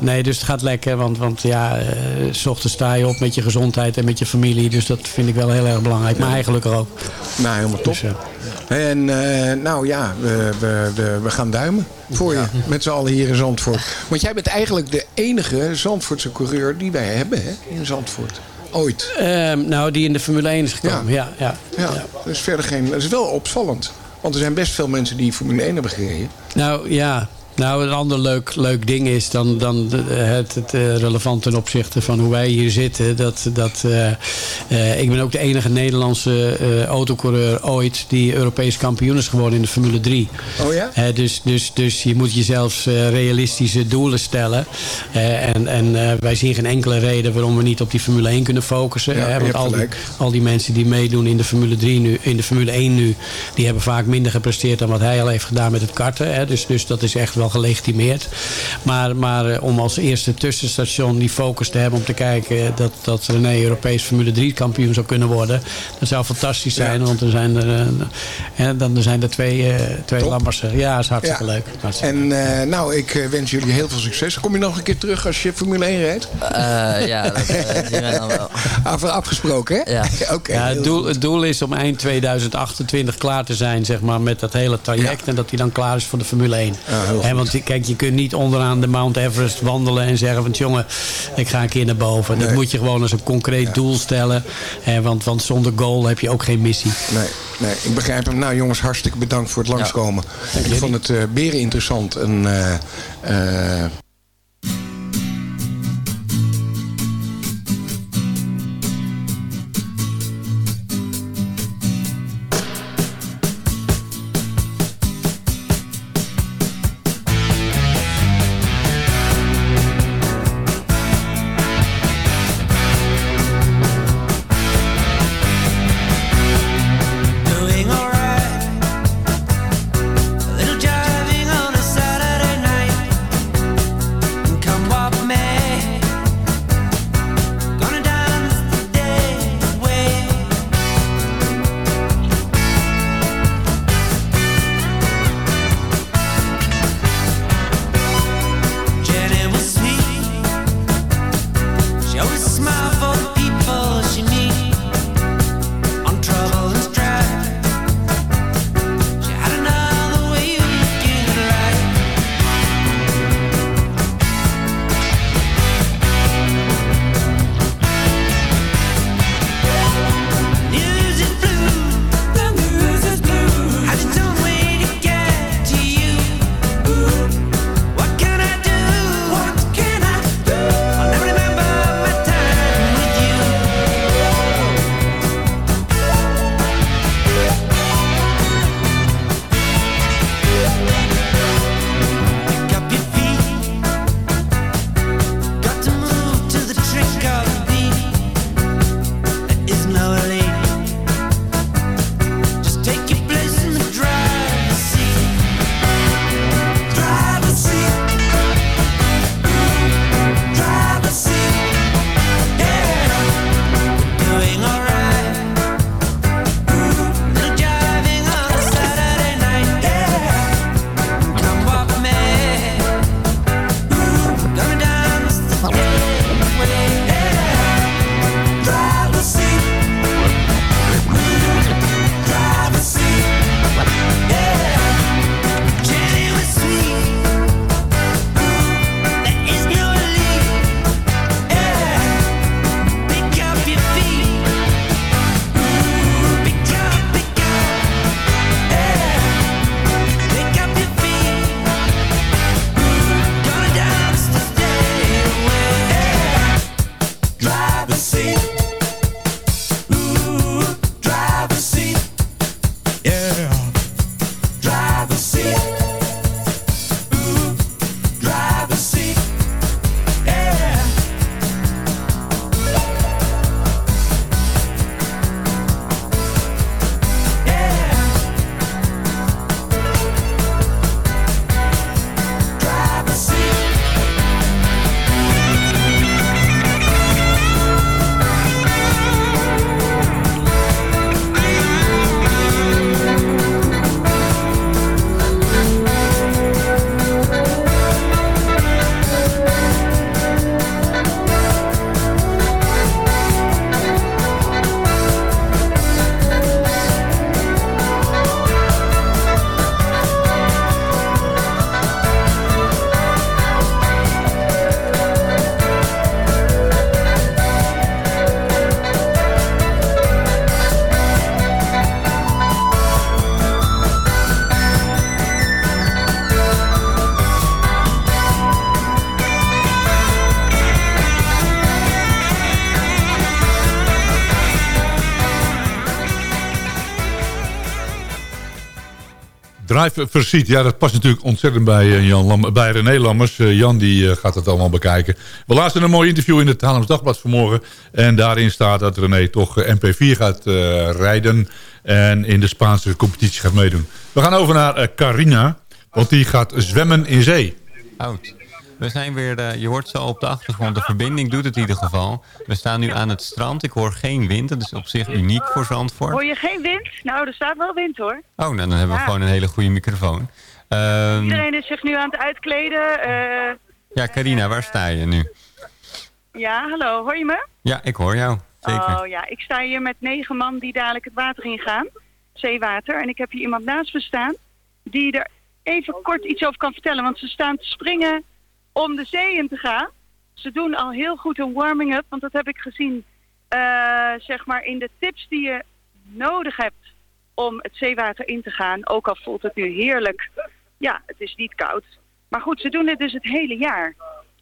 nee, dus het gaat lekker. Want, want ja, s ochtends sta je op met je gezondheid en met je familie. Dus dat vind ik wel heel erg belangrijk. Maar eigenlijk ook. Nou, helemaal top. Dus. En eh, nou ja, we, we, we, we gaan duimen voor je. Met z'n allen hier in Zandvoort. Want jij bent eigenlijk de enige Zandvoortse coureur die wij hebben hè, in Zandvoort. Ooit. Ehm, nou, die in de Formule 1 is gekomen. Ja, ja, Ja, dat is verder geen... Dat is wel opvallend. Want er zijn best veel mensen die Formule 1 hebben gereden. Nou ja, nou een ander leuk, leuk ding is dan, dan het, het eh, relevant ten opzichte van hoe wij hier zitten. Dat, dat, eh, eh, ik ben ook de enige Nederlandse eh, autocoureur ooit die Europees kampioen is geworden in de Formule 3. Oh ja? Dus, dus, dus je moet jezelf realistische doelen stellen. En en wij zien geen enkele reden waarom we niet op die Formule 1 kunnen focussen. Ja, want al die, al die mensen die meedoen in de Formule 3 nu, in de Formule 1 nu, die hebben vaak minder gepresteerd dan wat hij al heeft gedaan met het karten. Hè. Dus, dus dat is echt wel wel gelegitimeerd. Maar, maar eh, om als eerste tussenstation die focus te hebben om te kijken dat, dat René Europees Formule 3 kampioen zou kunnen worden. Dat zou fantastisch zijn, want er zijn er, eh, eh, dan er zijn er twee, eh, twee Top. lammers. Ja, is hartstikke Ja. leuk. Hartstikke En eh, nou, ik wens jullie heel veel succes. Kom je nog een keer terug als je Formule 1 rijdt? Eh, ja, dat zien we dan wel. Af- Afgesproken, hè? Ja. Oké. Ja, het, doel, het doel is om eind 2028 klaar te zijn zeg maar, met dat hele traject. Ja. En dat hij dan klaar is voor de Formule 1. Ja, heel Hè, want kijk, je kunt niet onderaan de Mount Everest wandelen en zeggen van jongen, ik ga een keer naar boven. Dat moet je gewoon als een concreet doel stellen. Hè, want, want zonder goal heb je ook geen missie. Nee, nee, ik begrijp hem. Nou jongens, hartstikke bedankt voor het langskomen. ik vond het eh beren interessant. En, eh, eh, Drive for ja, dat past natuurlijk ontzettend bij, eh, Jan Lam, bij René Lammers. Eh, Jan die eh, gaat het allemaal bekijken. We lazen een mooi interview in het Haarlems Dagblad vanmorgen. En daarin staat dat René toch eh, MP4 gaat rijden. En in de Spaanse competitie gaat meedoen. We gaan over naar Carina. Want die gaat zwemmen in zee. Oud. We zijn weer, eh, je hoort zo op de achtergrond, de verbinding doet het in ieder geval. We staan nu aan het strand, ik hoor geen wind, dat is op zich uniek voor Zandvoort. Hoor je geen wind? Nou, er staat wel wind hoor. Oh, nou dan hebben we Ja. gewoon een hele goede microfoon. Ehm, Iedereen is zich nu aan het uitkleden. eh, ja, Carina, waar sta je nu? ja, hallo, hoor je me? Ja, ik hoor jou, zeker. Oh ja, ik sta hier met negen man die dadelijk het water ingaan. Zeewater. En ik heb hier iemand naast me staan die er even kort iets over kan vertellen. Want ze staan te springen om de zee in te gaan. Ze doen al heel goed een warming-up. Want dat heb ik gezien eh, zeg maar in de tips die je nodig hebt om het zeewater in te gaan. Ook al voelt het nu heerlijk. Ja, het is niet koud. Maar goed, ze doen dit dus het hele jaar.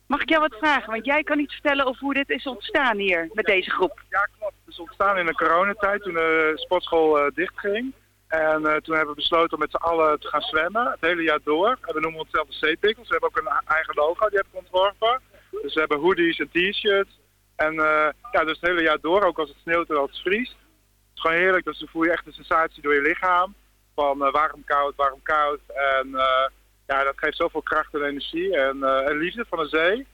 Mag ik jou wat vragen? Want jij kan iets vertellen over hoe dit is ontstaan hier met deze groep. Ja, klopt. Het is ontstaan in de coronatijd toen de sportschool eh, dichtging. En eh, toen hebben we besloten om met z'n allen te gaan zwemmen, het hele jaar door. En we noemen onszelf de Zeepikkels. We hebben ook een eigen logo, die heb ik ontworpen. Dus we hebben hoodies en t-shirts. En eh, ja, dus het hele jaar door, ook als het sneeuwt en als het vriest. Het is gewoon heerlijk, dus dan voel je echt de sensatie door je lichaam. Van eh, warm, koud, warm, koud. En ja, dat geeft zoveel kracht en energie en, en liefde van de zee.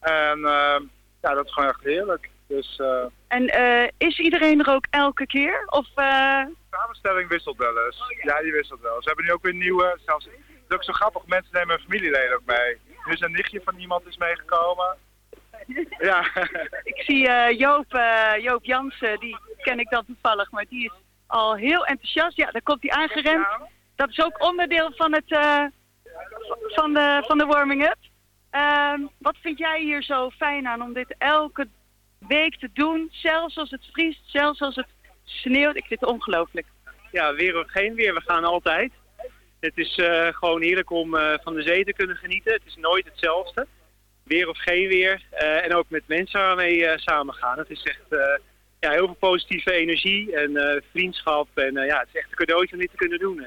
En ja, dat is gewoon echt heerlijk. Dus En eh, is iedereen er ook elke keer? Of, eh, de samenstelling wisselt wel eens. ja. die wisselt wel. Ze hebben nu ook weer nieuwe. Zelfs, het is ook zo grappig, mensen nemen hun familieleden ook mee. Nu is een nichtje van iemand is meegekomen. Ja. ik zie eh, Joop, Joop Jansen, die ken ik dan toevallig, maar die is al heel enthousiast. Ja, daar komt hij aangerend. Dat is ook onderdeel van, het, van de, van de warming-up. Ehm, wat vind jij hier zo fijn aan om dit elke week te doen? Zelfs als het vriest, zelfs als het sneeuwt. Ik vind het ongelooflijk. Ja, weer of geen weer, we gaan altijd. Het is eh, gewoon heerlijk om eh, van de zee te kunnen genieten. Het is nooit hetzelfde. Weer of geen weer. eh, en ook met mensen waarmee samen gaan. Het is echt ja, heel veel positieve energie en vriendschap. En ja, het is echt een cadeautje om dit te kunnen doen.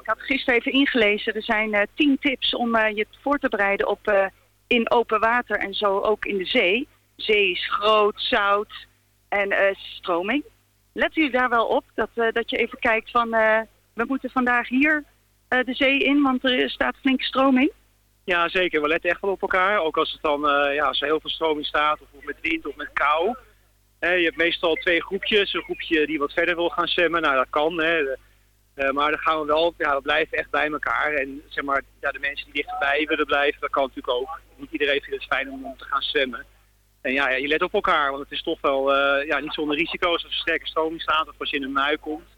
Ik had gisteren even ingelezen. Er zijn tien tips om je voor te bereiden op in open water en zo ook in de zee. Zee is groot, zout en eh, stroming. Let u daar wel op dat, eh, dat je even kijkt van eh, we moeten vandaag hier de zee in, want er staat flinke stroming. Ja, zeker. We letten echt wel op elkaar. Ook als, het dan, ja, als er heel veel stroming staat, of met wind of met kou. Je hebt meestal twee groepjes. Een groepje die wat verder wil gaan zwemmen. Nou, dat kan. Hè. Maar dan gaan we wel, ja, we blijven echt bij elkaar. En zeg maar, ja, de mensen die dichterbij willen blijven, dat kan natuurlijk ook. Niet iedereen vindt het fijn om te gaan zwemmen. En ja, ja, je let op elkaar, want het is toch wel eh, ja, niet zonder risico's als er sterke stroming staat of als je in een mui komt.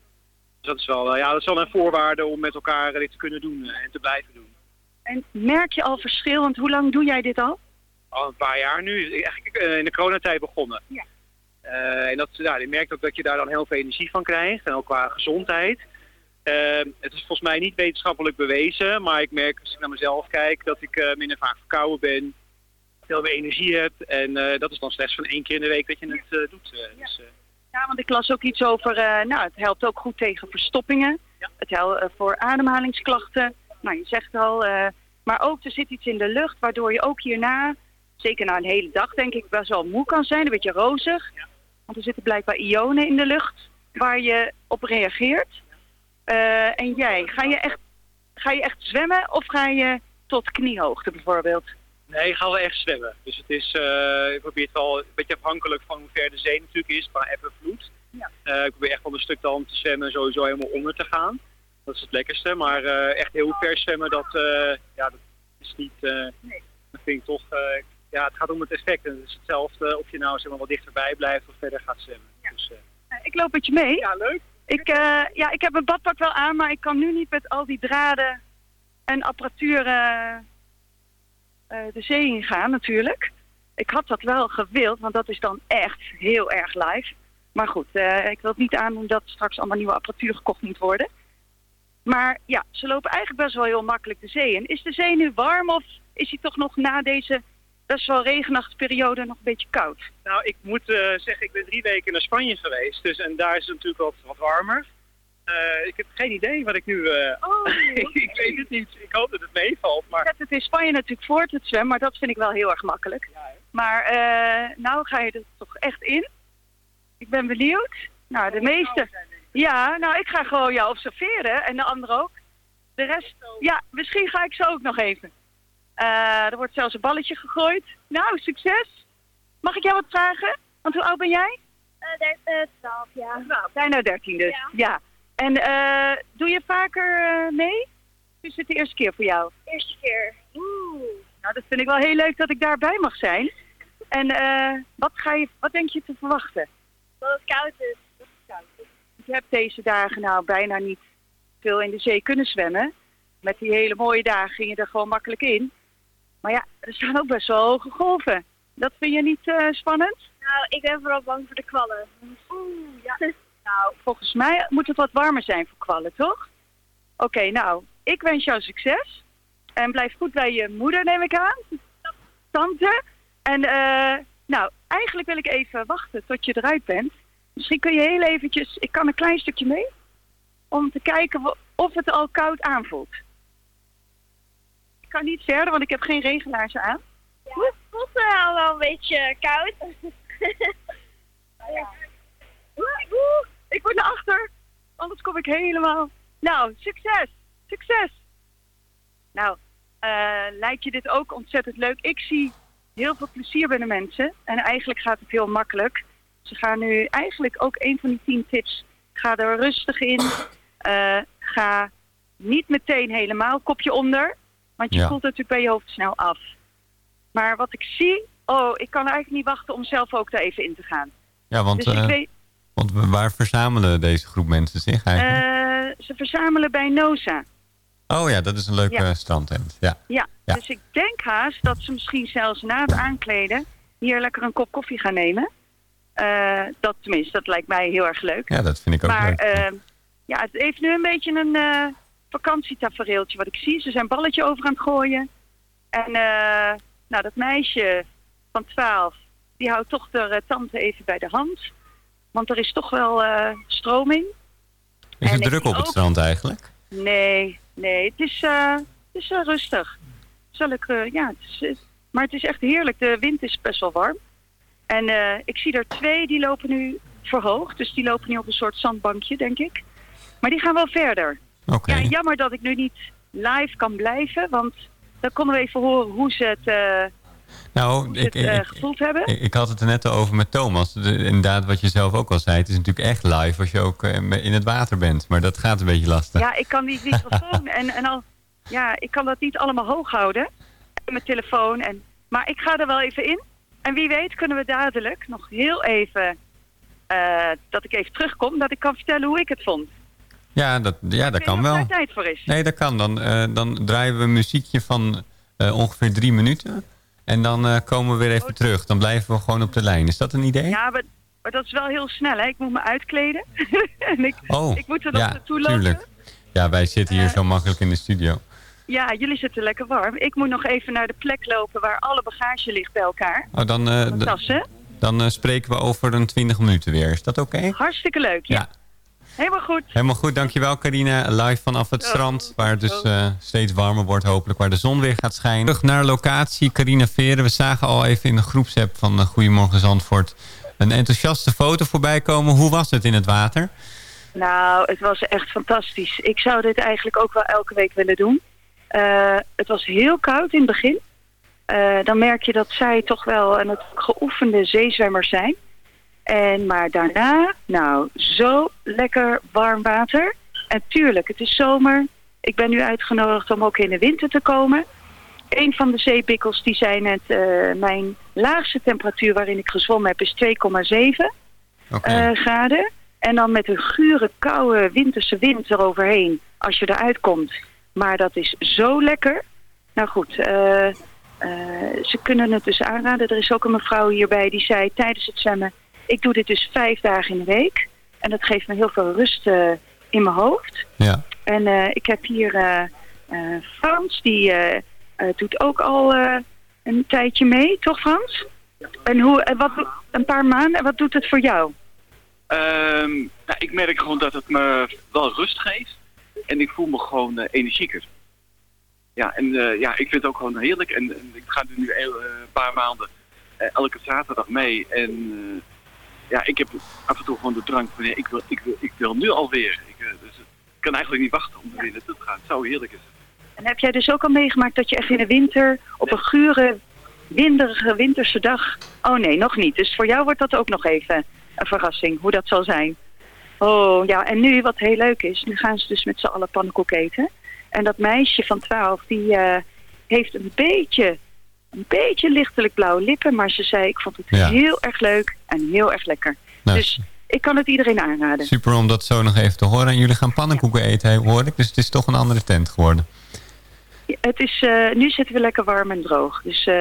Dus dat is wel, eh, ja, dat is wel een voorwaarde om met elkaar eh, dit te kunnen doen en te blijven doen. En merk je al verschil, want hoe lang doe jij dit al? al een paar jaar nu. Eigenlijk in de coronatijd begonnen. Ja. En dat, ja, je merkt ook dat je daar dan heel veel energie van krijgt. En ook qua gezondheid. Het is volgens mij niet wetenschappelijk bewezen. Maar ik merk als ik naar mezelf kijk dat ik minder vaak verkouden ben. Veel meer energie heb. En eh, dat is dan slechts van één keer in de week dat je het eh, doet. eh. Dus, eh, Ja, want ik las ook iets over, nou, het helpt ook goed tegen verstoppingen. Het helpt voor ademhalingsklachten. Nou, je zegt al. maar ook, er zit iets in de lucht, waardoor je ook hierna, zeker na een hele dag denk ik, best wel moe kan zijn. Een beetje rozig. Want er zitten blijkbaar ionen in de lucht waar je op reageert. En jij, ga je, echt, ga je echt zwemmen of ga je tot kniehoogte bijvoorbeeld? Nee, ik ga wel echt zwemmen. Dus het is, eh, ik probeer het wel een beetje afhankelijk van hoe ver de zee natuurlijk is, qua eb en vloed. Eh, ik probeer echt wel een stuk dan te zwemmen en sowieso helemaal onder te gaan. Dat is het lekkerste. Maar eh, echt heel ver zwemmen, dat, ja, dat is niet... eh, Dat vind ik toch... ja, het gaat om het effect. En het is hetzelfde of je nou zeg maar, wat dichterbij blijft of verder gaat zwemmen. Dus, Ik loop met je mee. Ja, leuk. Ik, ja, ik heb mijn badpak wel aan, maar ik kan nu niet met al die draden en apparatuur de zee ingaan natuurlijk. Ik had dat wel gewild, want dat is dan echt heel erg live. Maar goed, eh, ik wil het niet aan dat straks allemaal nieuwe apparatuur gekocht moet worden. Maar ja, ze lopen eigenlijk best wel heel makkelijk de zee in. Is de zee nu warm of is hij toch nog na deze best wel regenachtige periode nog een beetje koud? Nou, ik moet eh, zeggen, ik ben drie weken naar Spanje geweest. Dus, en daar is het natuurlijk wat, wat warmer. Eh, ik heb geen idee wat ik nu... eh, ik weet het niet. Ik hoop dat het meevalt. Maar Zet het in Spanje natuurlijk voor het zwemmen, maar dat vind ik wel heel erg makkelijk. maar eh, nou ga je er toch echt in. Ik ben benieuwd. Nou, de meeste... Ja, nou, ik ga gewoon jou observeren en de anderen ook. De rest, ja, misschien ga ik zo ook nog even. Eh, er wordt zelfs een balletje gegooid. Nou, succes. Mag ik jou wat vragen? Want hoe oud ben jij? Uh, 12 jaar. Bijna 13 dus. Ja. En eh, doe je vaker eh, mee? Is het de eerste keer voor jou? Eerste keer. Oeh. Nou, dat vind ik wel heel leuk dat ik daarbij mag zijn. En eh, wat, ga je, wat denk je te verwachten? Dat het koud is. Dat het koud is. Ik heb deze dagen nou bijna niet veel in de zee kunnen zwemmen. Met die hele mooie dagen ging je er gewoon makkelijk in. Maar ja, er staan ook best wel hoge golven. Dat vind je niet spannend? Nou, ik ben vooral bang voor de kwallen. Oeh, ja. Nou, volgens mij moet het wat warmer zijn voor kwallen, toch? Oké, nou, ik wens jou succes. En blijf goed bij je moeder, neem ik aan. Tante. En eh, nou, eigenlijk wil ik even wachten tot je eruit bent. Misschien kun je heel eventjes, ik kan een klein stukje mee, om te kijken of het al koud aanvoelt. Ik kan niet verder, want ik heb geen regelaars aan. Het voelt wel wel een beetje koud. Ja. Oeh, ik moet naar achter, anders kom ik helemaal. Nou, succes! Succes! Nou, eh, lijkt je dit ook ontzettend leuk? Ik zie heel veel plezier bij de mensen. En eigenlijk gaat het heel makkelijk. Ze gaan nu eigenlijk ook een van die tien tips. Ga er rustig in. Eh, ga niet meteen helemaal kopje onder. Want je Ja. voelt het natuurlijk bij je hoofd snel af. Maar wat ik zie... Oh, ik kan eigenlijk niet wachten om zelf ook daar even in te gaan. Ja, want, dus ik eh, weet... want waar verzamelen deze groep mensen zich eigenlijk? Eh, ze verzamelen bij NOSA. oh ja, dat is een leuke ja. ja. strandtent. Ja. Ja, Ja. dus ik denk haast dat ze misschien zelfs na het aankleden hier lekker een kop koffie gaan nemen. Eh, dat tenminste, dat lijkt mij heel erg leuk. ja, dat vind ik ook maar leuk. eh, ja, het heeft nu een beetje een eh vakantietafereeltje wat ik zie. Ze zijn balletje over aan het gooien. En nou, dat meisje van 12, die houdt toch de tante even bij de hand. Want er is toch wel eh, stroming. is het druk op het ook- strand eigenlijk? Nee, nee, het is, eh, het is eh, rustig. Zal ik, ja, het is, maar het is echt heerlijk. De wind is best wel warm. En ik zie er twee, die lopen nu verhoogd. Dus die lopen nu op een soort zandbankje, denk ik. Maar die gaan wel verder. Oké. Ja, jammer dat ik nu niet live kan blijven. Want dan konden we even horen hoe ze het, Nou, ik, het eh, gevoeld hebben. ik, ik had het er net al over met Thomas. De- inderdaad, wat je zelf ook al zei. Het is natuurlijk echt live als je ook eh, in het water bent. Maar dat gaat een beetje lastig. Ja, ik kan die microfoon en, en al, ja, ik kan dat niet allemaal hoog houden. En mijn telefoon. En, maar ik ga er wel even in. En wie weet kunnen we dadelijk nog heel even, eh, dat ik even terugkom, dat ik kan vertellen hoe ik het vond. Ja, dat, ja, dat kan wel. tijd voor is. Nee, dat kan. Dan, dan draaien we een muziekje van ongeveer drie minuten. En dan eh, komen we weer even terug. Dan blijven we gewoon op de lijn. Is dat een idee? Ja, maar, maar dat is wel heel snel, hè. Ik moet me uitkleden. en ik, oh, ik moet er nog ja, naartoe lopen. tuurlijk. Ja, wij zitten hier Eh, zo makkelijk in de studio. Ja, jullie zitten lekker warm. Ik moet nog even naar de plek lopen waar alle bagage ligt bij elkaar. Oh, dan, tassen. dan spreken we over een 20 minuten weer. Is dat oké? Hartstikke leuk, ja. Ja. Helemaal goed. Helemaal goed, dankjewel Carina. Live vanaf het strand, waar het dus eh, steeds warmer wordt hopelijk, waar de zon weer gaat schijnen. Terug naar locatie, Carina Veren. We zagen al even in de groepsapp van eh, Goedemorgen Zandvoort een enthousiaste foto voorbij komen. Hoe was het in het water? Nou, het was echt fantastisch. Ik zou dit eigenlijk ook wel elke week willen doen. Eh, het was heel koud in het begin. Dan merk je dat zij toch wel een geoefende zeezwemmers zijn. En, maar daarna, nou, zo lekker warm water. En tuurlijk, het is zomer. Ik ben nu uitgenodigd om ook in de winter te komen. Een van de zeebikkels die zei net, eh, mijn laagste temperatuur waarin ik gezwommen heb is 2,7 eh, graden. En dan met een gure, koude winterse wind eroverheen als je eruit komt. Maar dat is zo lekker. Nou goed, eh, ze kunnen het dus aanraden. Er is ook een mevrouw hierbij die zei tijdens het zwemmen... ik doe dit dus vijf dagen in de week. En dat geeft me heel veel rust eh, in mijn hoofd. Ja. En eh, ik heb hier eh, Frans, die doet ook al eh, een tijdje mee, toch Frans? En hoe, en wat, een paar maanden, en wat doet het voor jou? Ehm, nou, ik merk gewoon dat het me wel rust geeft. En ik voel me gewoon energieker. Ja, en eh, ja, ik vind het ook gewoon heerlijk. En, en ik ga er nu een paar maanden elke zaterdag mee. En eh, ja, ik heb af en toe gewoon de drang van, nee, ik, wil, ik, wil, ik wil nu alweer. Ik, eh, dus, kan eigenlijk niet wachten om er weer naartoe te gaan. Het zou heerlijk is. En heb jij dus ook al meegemaakt dat je echt in de winter op een gure, winderige winterse dag... Oh nee, nog niet. Dus voor jou wordt dat ook nog even een verrassing, hoe dat zal zijn. Oh ja, en nu wat heel leuk is, nu gaan ze dus met z'n allen pannenkoek eten. En dat meisje van 12, die eh, heeft een beetje, een beetje lichtelijk blauwe lippen. Maar ze zei, ik vond het Ja. heel erg leuk en heel erg lekker. Nou, Dus ik kan het iedereen aanraden. Super om dat zo nog even te horen. En jullie gaan pannenkoeken eten, hoor ik. Dus het is toch een andere tent geworden. Het is, eh, nu zitten we lekker warm en droog. Dus eh,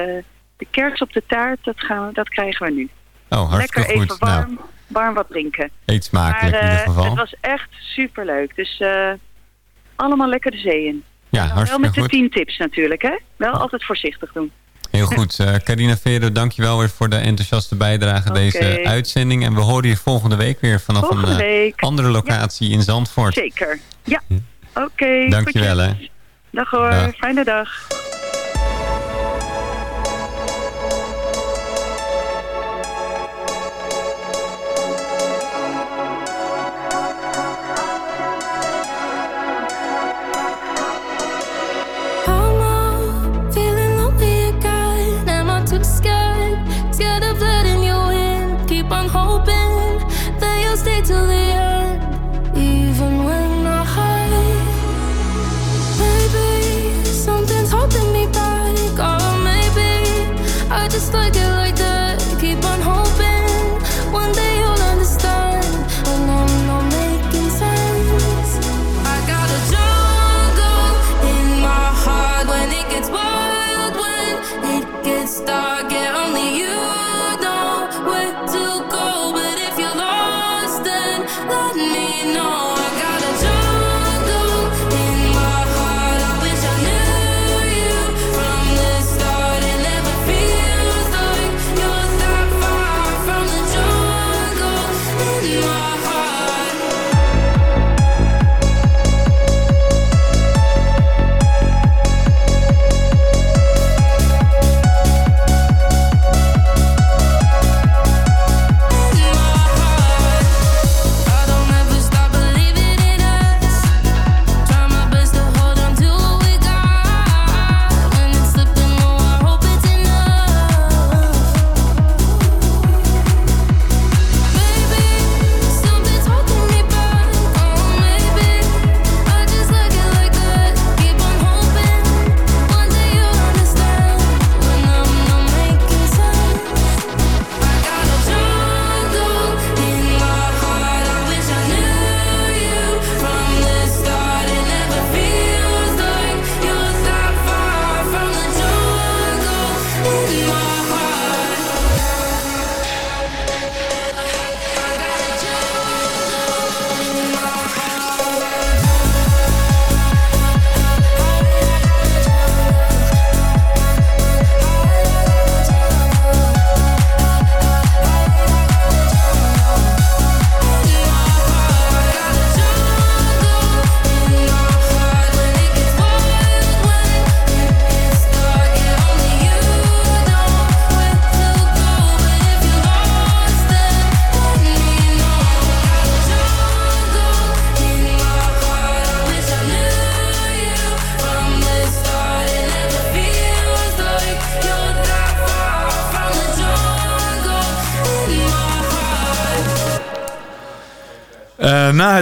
de kers op de taart, dat, gaan we, dat krijgen we nu. Oh, hartstikke lekker goed. even warm, Nou, warm wat drinken. eet smakelijk maar in ieder eh, geval. het was echt super leuk. Dus allemaal lekker de zee in. Ja, Wel hartstikke met de goed. tien tips natuurlijk, hè? Wel altijd voorzichtig doen. Heel goed. eh Carina Vero, dankjewel weer voor de enthousiaste bijdrage deze uitzending. En we horen je volgende week weer vanaf Volgende een eh, andere locatie in Zandvoort. Zeker. Ja. Oké. Dankjewel hè. Dag hoor. Dag. Fijne dag.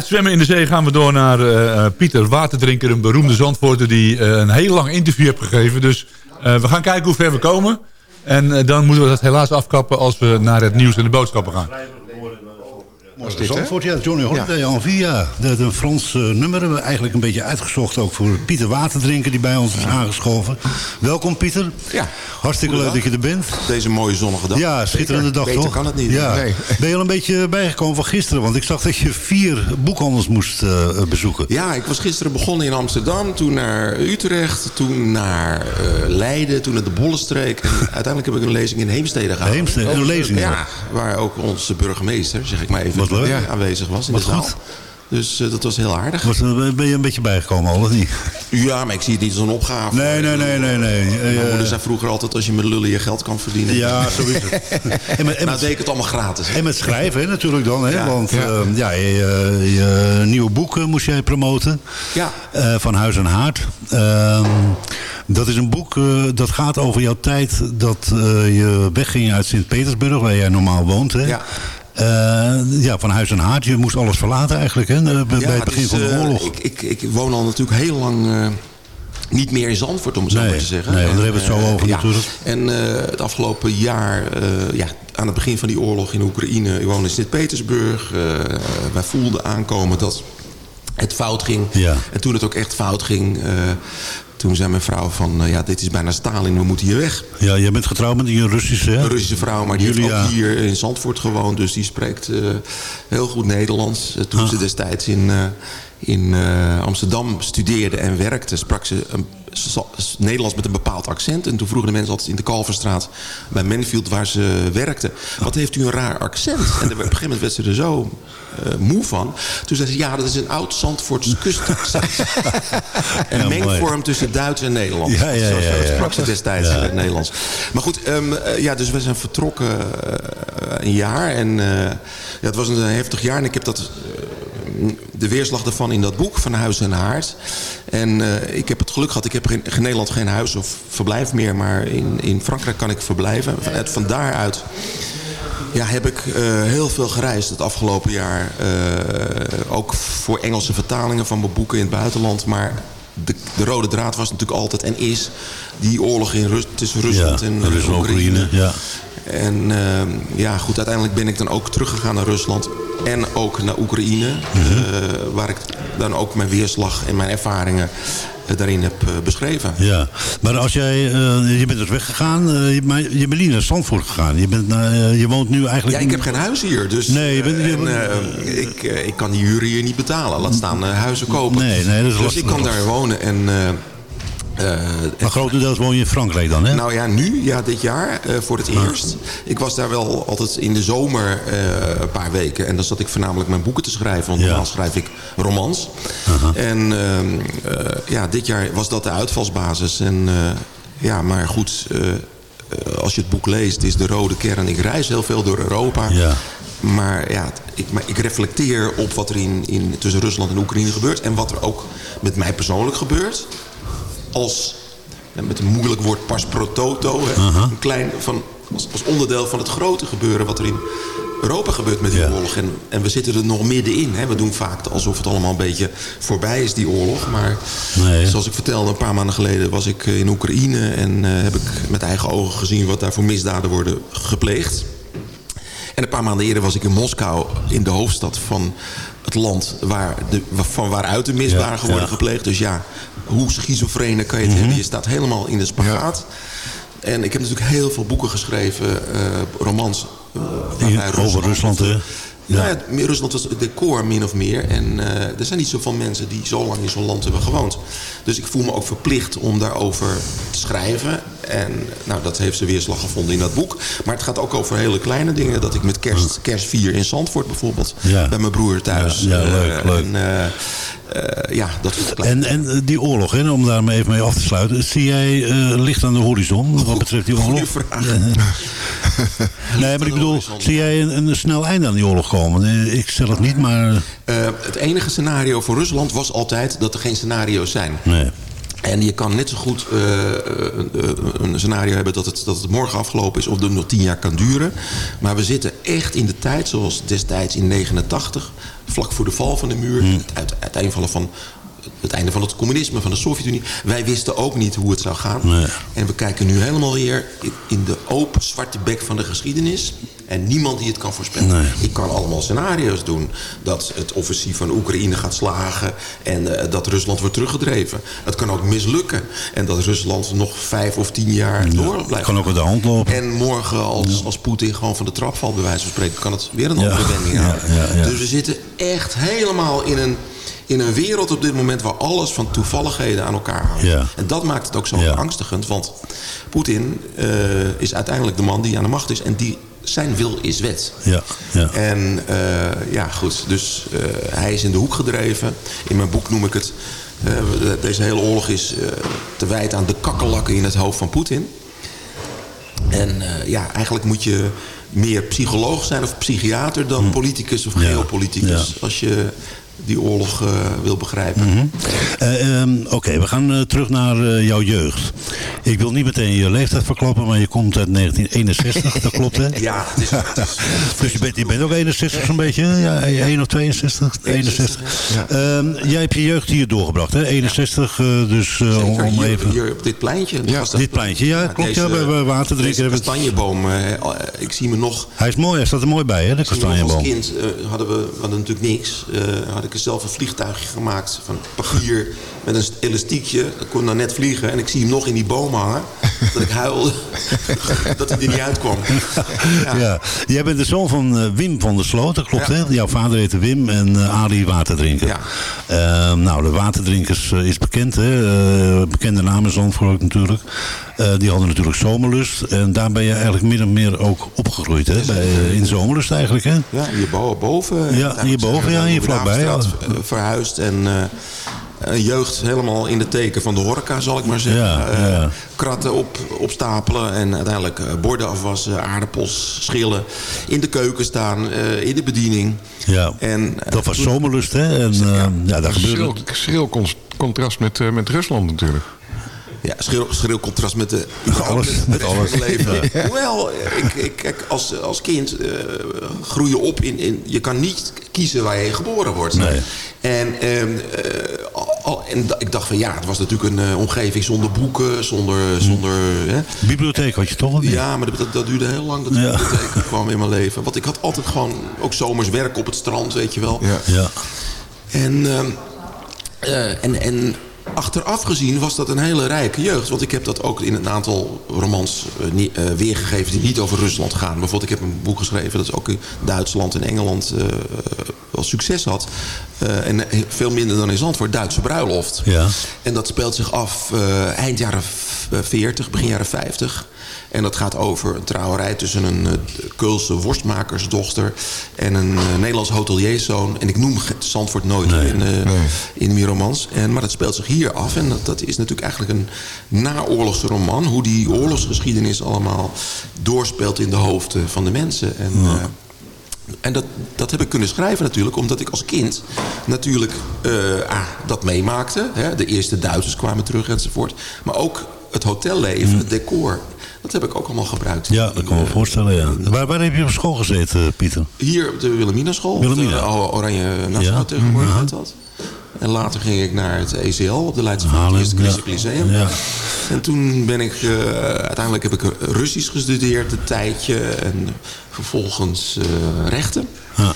Zwemmen in de zee gaan we door naar eh, eh, Pieter Waterdrinker, een beroemde zandvoorter die eh, een heel lang interview heeft gegeven. Dus we gaan kijken hoe ver we komen. En dan moeten we dat helaas afkappen als we naar het nieuws en de boodschappen gaan. Zandvoort, ja, Johnny Holiday en Via. Dat een Frans eh, nummer hebben we eigenlijk een beetje uitgezocht. Ook voor Pieter Waterdrinker die bij ons is aangeschoven. Welkom Pieter. Ja. Hartstikke leuk dat je er bent. Deze mooie zonnige dag. Ja, schitterende dag Beter toch? kan het niet. Ja. Nee. Ben je al een beetje bijgekomen van gisteren? Want ik zag dat je vier boekhandels moest eh, bezoeken. Ja, ik was gisteren begonnen in Amsterdam, toen naar Utrecht, toen naar eh, Leiden, toen naar de Bollenstreek. En uiteindelijk heb ik een lezing in Heemstede gehouden. Heemstede, een lezing, ja. Ja, waar ook onze burgemeester, zeg ik maar even, Wat leuk. ja, aanwezig was in Wat de goed. Dus eh, dat was heel aardig. Was, ben je een beetje bijgekomen al, of niet? Ja, maar ik zie het niet als een opgave. Nee, nee, nee, nee. nee. Mijn Eh, moeder zei vroeger altijd, als je met lullen je geld kan verdienen. Ja, zo is het. En met, en nou met- deed ik het allemaal gratis. hè. En met schrijven hè, natuurlijk dan. Hè? Ja. Want Ja. eh, ja, je, je- je nieuwe boek eh, moest jij promoten. Ja. Eh, van Huis en Haard. Ehm, dat is een boek eh, dat gaat over jouw tijd dat eh, je wegging uit Sint-Petersburg, waar jij normaal woont. Hè? Ja. Eh, ja, van Huis en Haard. Je moest alles verlaten eigenlijk hè? eh, bij, het begin van de eh, oorlog. ik, ik, ik woon al natuurlijk heel lang niet meer in Zandvoort, om het zo maar te zeggen. nee, daar En, hebben we het zo over natuurlijk. En het afgelopen jaar, ja, aan het begin van die oorlog in Oekraïne... ik woonde in Sint-Petersburg. wij voelden aankomen dat het fout ging. Ja. En toen het ook echt fout ging... toen zei mijn vrouw van, eh, ja, dit is bijna Stalin, we moeten hier weg. Ja, je bent getrouwd met een Russische... Hè? Een Russische vrouw, maar die heeft ook hier in Zandvoort gewoond. Dus die spreekt eh, heel goed Nederlands. Eh, toen ze destijds in, in Amsterdam studeerde en werkte... sprak ze een, Nederlands met een bepaald accent. En toen vroegen de mensen altijd in de Kalverstraat... bij Manfield waar ze werkte... wat heeft u een raar accent? En op een gegeven moment werd ze er zo eh, moe van. Toen zei ze, ja, dat is een oud Zandvoorts kustaccent. een Ja, mooi. mengvorm tussen Duits en Nederlands. Ja, ja, ja, zo sprak ze destijds in het Nederlands. Maar goed, ehm, eh, ja, dus we zijn vertrokken eh, een jaar. En ja, het was een heftig jaar. En ik heb dat, de weerslag daarvan in dat boek, Van Huis en Haard. En eh, ik heb het geluk gehad, ik heb in, in Nederland geen huis of verblijf meer. Maar in, in Frankrijk kan ik verblijven. Vanuit, van daaruit ja, heb ik eh, heel veel gereisd het afgelopen jaar. Eh, ook voor Engelse vertalingen van mijn boeken in het buitenland. Maar de, de rode draad was natuurlijk altijd en is die oorlog in Rus tussen Rusland Ja, en. Oekraïne, ja. En ehm, ja, goed, uiteindelijk ben ik dan ook teruggegaan naar Rusland en ook naar Oekraïne. Mhm. eh, waar ik dan ook mijn weerslag en mijn ervaringen eh, daarin heb eh, beschreven. Ja, maar als jij, je bent dus weggegaan, je- maar je bent niet naar Zandvoort gegaan. Je, bent je woont nu eigenlijk... Ja, ik heb geen huis hier, dus Nee, je bent- je en, ik, ik kan die huur hier niet betalen. Laat staan huizen kopen. Nee, nee, dat is dus lastig. ik kan daar wonen en... eh, Maar grotendeels woon je in Frankrijk dan, hè? nou ja, nu, ja, dit jaar, eh, voor het eerst. Ik was daar wel altijd in de zomer eh, een paar weken. En dan zat ik voornamelijk mijn boeken te schrijven. Want Ja. normaal schrijf ik romans. En ehm, eh, ja, dit jaar was dat de uitvalsbasis. En ja, maar goed, als je het boek leest, is de rode kern. Ik reis heel veel door Europa. Ja. Maar ja, ik, maar ik reflecteer op wat er in, in, tussen Rusland en Oekraïne gebeurt. En wat er ook met mij persoonlijk gebeurt. Als, met een moeilijk woord, pas pro toto. Hè, Een klein, van, als, als onderdeel van het grote gebeuren wat er in Europa gebeurt met die oorlog. En, en we zitten er nog middenin. Hè. We doen vaak alsof het allemaal een beetje voorbij is, die oorlog. Maar Nee. zoals ik vertelde, een paar maanden geleden was ik eh, in Oekraïne. En eh, heb ik met eigen ogen gezien wat daar voor misdaden worden gepleegd. En een paar maanden eerder was ik in Moskou, in de hoofdstad van het land... Waar de, van waaruit de misdaden Ja, worden ja. gepleegd. Dus ja, hoe schizofrene kan je het hebben? Je staat helemaal in de spagaat. En ik heb natuurlijk heel veel boeken geschreven, eh, romans. eh, over Rusland, hè? Nou ja, Rusland was het decor min of meer. En eh, er zijn niet zoveel mensen die zo lang in zo'n land hebben gewoond. Dus ik voel me ook verplicht om daarover te schrijven. En nou, dat heeft ze weerslag gevonden in dat boek. Maar het gaat ook over hele kleine dingen. Dat ik met kerst, kerstvier in Zandvoort bijvoorbeeld. Ja. Bij mijn broer thuis. Ja, leuk, leuk. En, eh, ja, dat En, en eh, die oorlog, hè, om daar maar even mee af te sluiten. Zie jij eh, licht aan de horizon wat betreft die oorlog? vraag. nee, maar ik bedoel, zie jij een, een snel einde aan die oorlog komen? Ik stel het niet, maar... Het enige scenario voor Rusland was altijd dat er geen scenario's zijn. Nee. En je kan net zo goed een scenario hebben dat het, dat het morgen afgelopen is... of dat het nog tien jaar kan duren. Maar we zitten echt in de tijd, zoals destijds in 89... vlak voor de val van de muur, Hmm. het, uit- het einde van, van, het einde van het communisme, van de Sovjet-Unie. Wij wisten ook niet hoe het zou gaan. Nee. En we kijken nu helemaal weer in- de open zwarte bek van de geschiedenis... En niemand die het kan voorspellen. Ik kan allemaal scenario's doen. Dat het offensief van Oekraïne gaat slagen. En eh, dat Rusland wordt teruggedreven. Het kan ook mislukken. En dat Rusland nog vijf of tien jaar door blijft. kan ook uit de hand lopen. En morgen als, als Poetin gewoon van de trap valt, bij wijze van spreken... kan het weer een andere wending ja. Dus we zitten echt helemaal in een, in een wereld op dit moment... waar alles van toevalligheden aan elkaar hangt. Ja. En dat maakt het ook zo beangstigend. Want Poetin eh, is uiteindelijk de man die aan de macht is. En die zijn wil is wet. Ja, ja. En eh, ja, goed. Dus eh, hij is in de hoek gedreven. In mijn boek noem ik het... deze hele oorlog is te wijten aan de kakkelakken in het hoofd van Poetin. En ja, eigenlijk moet je meer psycholoog zijn of psychiater dan politicus of geopoliticus. Hm. ja. Als je die oorlog eh, wil begrijpen. Mhm. Eh, ehm, Oké, we gaan eh, terug naar jouw jeugd. Ik wil niet meteen je leeftijd verklappen, maar je komt uit 1961, dat klopt hè? Ja, het is, het is Dus je bent, je bent ook 61 zo'n beetje, ja, 1 of 62? 61. Ehm, jij hebt je jeugd hier doorgebracht, hè? 61, eh, dus om, Zeker, om hier, even... hier op dit pleintje. Ja, dit pleintje, ja, klopt. Ja, bij- bij water drinken Deze hebben kastanjeboom, ik zie me nog... Hij is mooi, hij staat er mooi bij, hè, de kastanjeboom. Als kind hadden we, hadden natuurlijk niks. Had ik zelf een vliegtuigje gemaakt van papier met een elastiekje. Dat kon dan net vliegen. En ik zie hem nog in die boom hangen. dat ik huilde dat hij er niet uitkwam. Ja. Jij bent de zoon van eh, Wim van der Sloot, dat klopt hè? Jouw vader heette Wim en eh Ali Waterdrinker. Ja. Ehm, nou, de Waterdrinkers eh, is bekend hè? Bekende naam in Zandvoort ook natuurlijk. Eh, die hadden natuurlijk Zomerlust. En daar ben je eigenlijk min of meer ook opgegroeid hè? Bij, in Zomerlust eigenlijk hè? Ja, hierboven. Ja, hierboven, ja, hier vlakbij. Ja. verhuisd en eh, jeugd helemaal in de teken van de horeca, zal ik maar zeggen. Ja, Eh, ja. kratten op, opstapelen en uiteindelijk eh, borden afwassen, aardappels schillen. In de keuken staan, eh, in de bediening. Ja, En, eh, dat was Zomerlust hè? En eh, ja, daar gebeurde... Schril, schril contrast met, eh, met Rusland natuurlijk. Ja, schril, schril contrast met de Alles, met, alles. leven. Ja. Hoewel, ik, ik, kijk, als, als kind eh, groei je op in, in... Je kan niet kiezen waar je geboren wordt. Nee. En, ehm, eh, al- al- en ik dacht van ja, het was natuurlijk een eh, omgeving zonder boeken, zonder... zonder hè. Bibliotheek had je toch? niet? Ja, maar dat, dat duurde heel lang dat de Ja. bibliotheek kwam in mijn leven. Want ik had altijd gewoon ook zomers werk op het strand, weet je wel. Ja. En, ehm, eh, en, en achteraf gezien was dat een hele rijke jeugd. Want ik heb dat ook in een aantal romans eh, eh, weergegeven die niet over Rusland gaan. Bijvoorbeeld, ik heb een boek geschreven dat ook in Duitsland en Engeland eh, wel succes had. En veel minder dan in Zandvoort, Duitse bruiloft. Ja. En dat speelt zich af eind jaren v- eh, 40, begin jaren 50. En dat gaat over een trouwerij tussen een Keulse worstmakersdochter... en een Nederlands hotelierszoon. En ik noem Zandvoort nooit in, eh, in mijn romans. En, maar dat speelt zich hier af. En dat, dat is natuurlijk eigenlijk een naoorlogse roman. Hoe die oorlogsgeschiedenis allemaal doorspeelt in de hoofden van de mensen. En, eh, en dat, dat heb ik kunnen schrijven natuurlijk, omdat ik als kind natuurlijk eh, ah, dat meemaakte. Hè? De eerste Duitsers kwamen terug enzovoort. Maar ook het hotelleven, het decor. Dat heb ik ook allemaal gebruikt. Ja, dat kan me voorstellen, ja. Waar, waar heb je op school gezeten, Pieter? Hier op de Wilhelmina school. Wilhelmina. Oranje Nassau Ja. tegenwoordig heet dat. En later ging ik naar het ECL op de Leidse Haarlem, Eerste ja. Christelijk Lyceum. Ja. En toen ben ik, eh, uiteindelijk heb ik Russisch gestudeerd een tijdje. En vervolgens eh, rechten. Ja.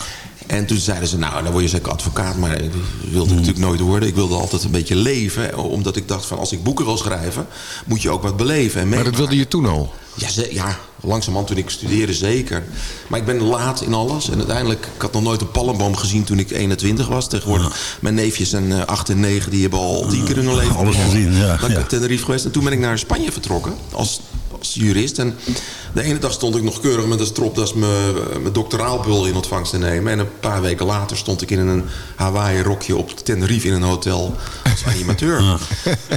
En toen zeiden ze, nou, dan word je zeker advocaat. Maar dat wilde ik natuurlijk nooit worden. Ik wilde altijd een beetje leven. Omdat ik dacht van, als ik boeken wil schrijven... moet je ook wat beleven. En Maar dat wilde je toen al? Ja, ja, langzamerhand toen ik studeerde zeker. Maar ik ben laat in alles. En uiteindelijk, ik had nog nooit een palmboom gezien toen ik 21 was. Tegenwoordig, mijn neefjes en eh, 8 en 9, die hebben al tien keer in hun leven... Alles gezien, ja, ik ja. op Tenerife geweest. En toen ben ik naar Spanje vertrokken als jurist. En de ene dag stond ik nog keurig met een stropdas mijn, mijn doctoraalbul in ontvangst te nemen. En een paar weken later stond ik in een Hawaii rokje op Tenerife in een hotel als animateur. Ja,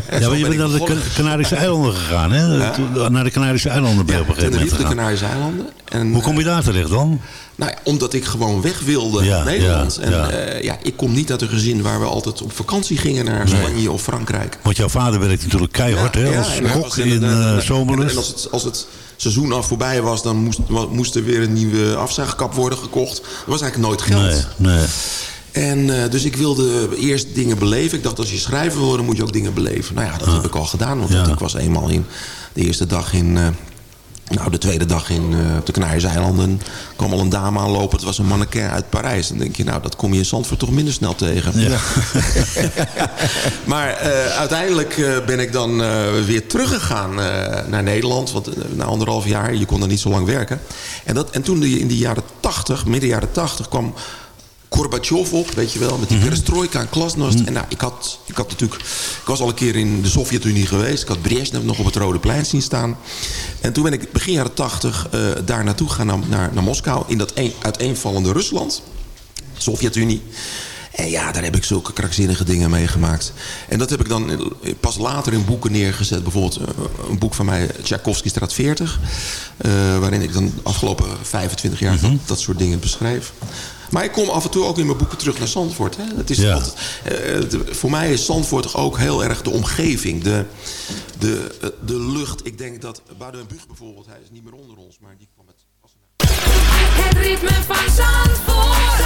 maar je ben bent naar de Canarische eilanden gegaan, hè? Ja. Naar de Canarische eilanden ben je op een gegeven moment Tenerife, de. Canarische eilanden. En, Hoe kom je daar terecht dan? Nou ja, omdat ik gewoon weg wilde Ja, uit Nederland. en ja. eh, ja, ik kom niet uit een gezin waar we altijd op vakantie gingen naar Spanje of Frankrijk. Want jouw vader werkt natuurlijk keihard, hè? Als kok in inderdaad- eh en- Zomerlust. En als het, als het seizoen af voorbij was, dan moest, moest er weer een nieuwe afzuigkap worden gekocht. Er was eigenlijk nooit geld. Nee, nee. En eh, dus ik wilde eerst dingen beleven. Ik dacht, als je schrijver wil worden, moet je ook dingen beleven. Nou ja, dat heb ik al gedaan. Want Ja. ik was eenmaal in de eerste dag in... nou, de tweede dag in eh, op de Canarische eilanden kwam al een dame aanlopen. Het was een mannequin uit Parijs. Dan denk je, nou, dat kom je in Zandvoort toch minder snel tegen. Ja. maar eh, uiteindelijk eh, ben ik dan weer teruggegaan naar Nederland. Want na anderhalf jaar, je kon er niet zo lang werken. En, dat, en toen in de jaren tachtig, midden jaren tachtig, kwam Gorbachev op, weet je wel. Met die perestroika en glasnost. En nou, ik had, ik had natuurlijk... Ik was al een keer in de Sovjet-Unie geweest. Ik had Brezhnev nog op het Rode Plein zien staan. En toen ben ik begin jaren tachtig eh, daar naartoe gegaan naar, naar, naar Moskou. In dat een, uiteenvallende Rusland. Sovjet-Unie. En ja, daar heb ik zulke krankzinnige dingen meegemaakt. En dat heb ik dan pas later in boeken neergezet. Bijvoorbeeld eh, een boek van mij, Tchaikovsky Straat 40. eh, waarin ik dan de afgelopen 25 jaar dat, dat soort dingen beschrijf. Maar ik kom af en toe ook in mijn boeken terug naar Zandvoort. Hè. Het is Ja. altijd, eh, de- voor mij is Zandvoort toch ook heel erg de omgeving. De, de, eh, de lucht. Ik denk dat Boudewijn Buug bijvoorbeeld, hij is niet meer onder ons. Maar die kwam met Het ritme van Zandvoort.